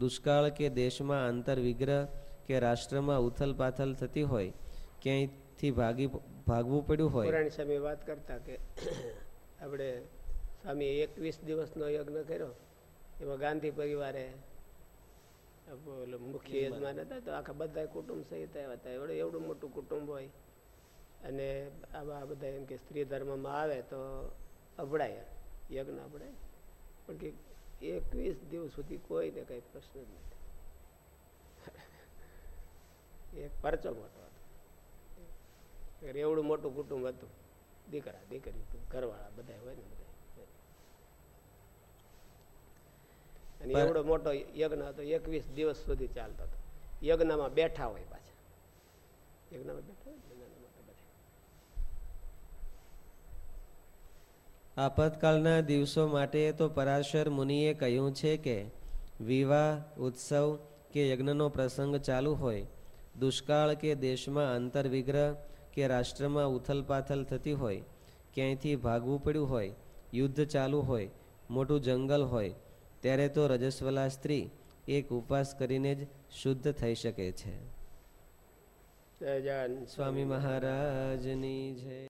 દુષ્કાળ કે દેશમાં આંતર વિગ્રહ કે રાષ્ટ્રમાં ઉથલ પાથલ થતી હોય, ક્યાંયથી ભાગી ભાગવું પડ્યું હોય. પુરાણ સ્વામી વાત કરતા કે આપણે સ્વામી એકવીસ દિવસનો યજ્ઞ કર્યો. એમાં ગાંધી પરિવારે મુખ્ય યજમાન હતા તો આખા બધા કુટુંબ સહિત આવ્યા હતા. એવડું મોટું કુટુંબ હોય. અને આવા બધા એમ કે સ્ત્રી ધર્મમાં આવે તો અભડાય યજ્ઞ અભડાય. પણ કે એકવીસ દિવસ સુધી કોઈને કઈ પ્રશ્ન જ નથી. એક પરચો મોટો હતો. એવડું મોટું કુટુંબ હતું. દીકરા દીકરી ઘરવાળા બધા હોય ને બધા અને એવડો મોટો યજ્ઞ હતો એકવીસ દિવસ સુધી ચાલતો હતો. યજ્ઞમાં બેઠા હોય પાછા. યજ્ઞમાં બેઠા હોય આપતકાળના દિવસો માટે તો પરાશર મુનિએ કહ્યું છે કે વિવાહ ઉત્સવ કે યજ્ઞનો પ્રસંગ ચાલુ હોય દુષ્કાળ કે દેશમાં આંતરવિગ્રહ કે રાષ્ટ્રમાં ઉથલપાથલ થતી હોય ક્યાંયથી ભાગવું પડ્યું હોય યુદ્ધ ચાલુ હોય મોટું જંગલ હોય ત્યારે તો રજસ્વલા સ્ત્રી એક ઉપવાસ કરીને જ શુદ્ધ થઈ શકે છે. સ્વામી મહારાજની જય.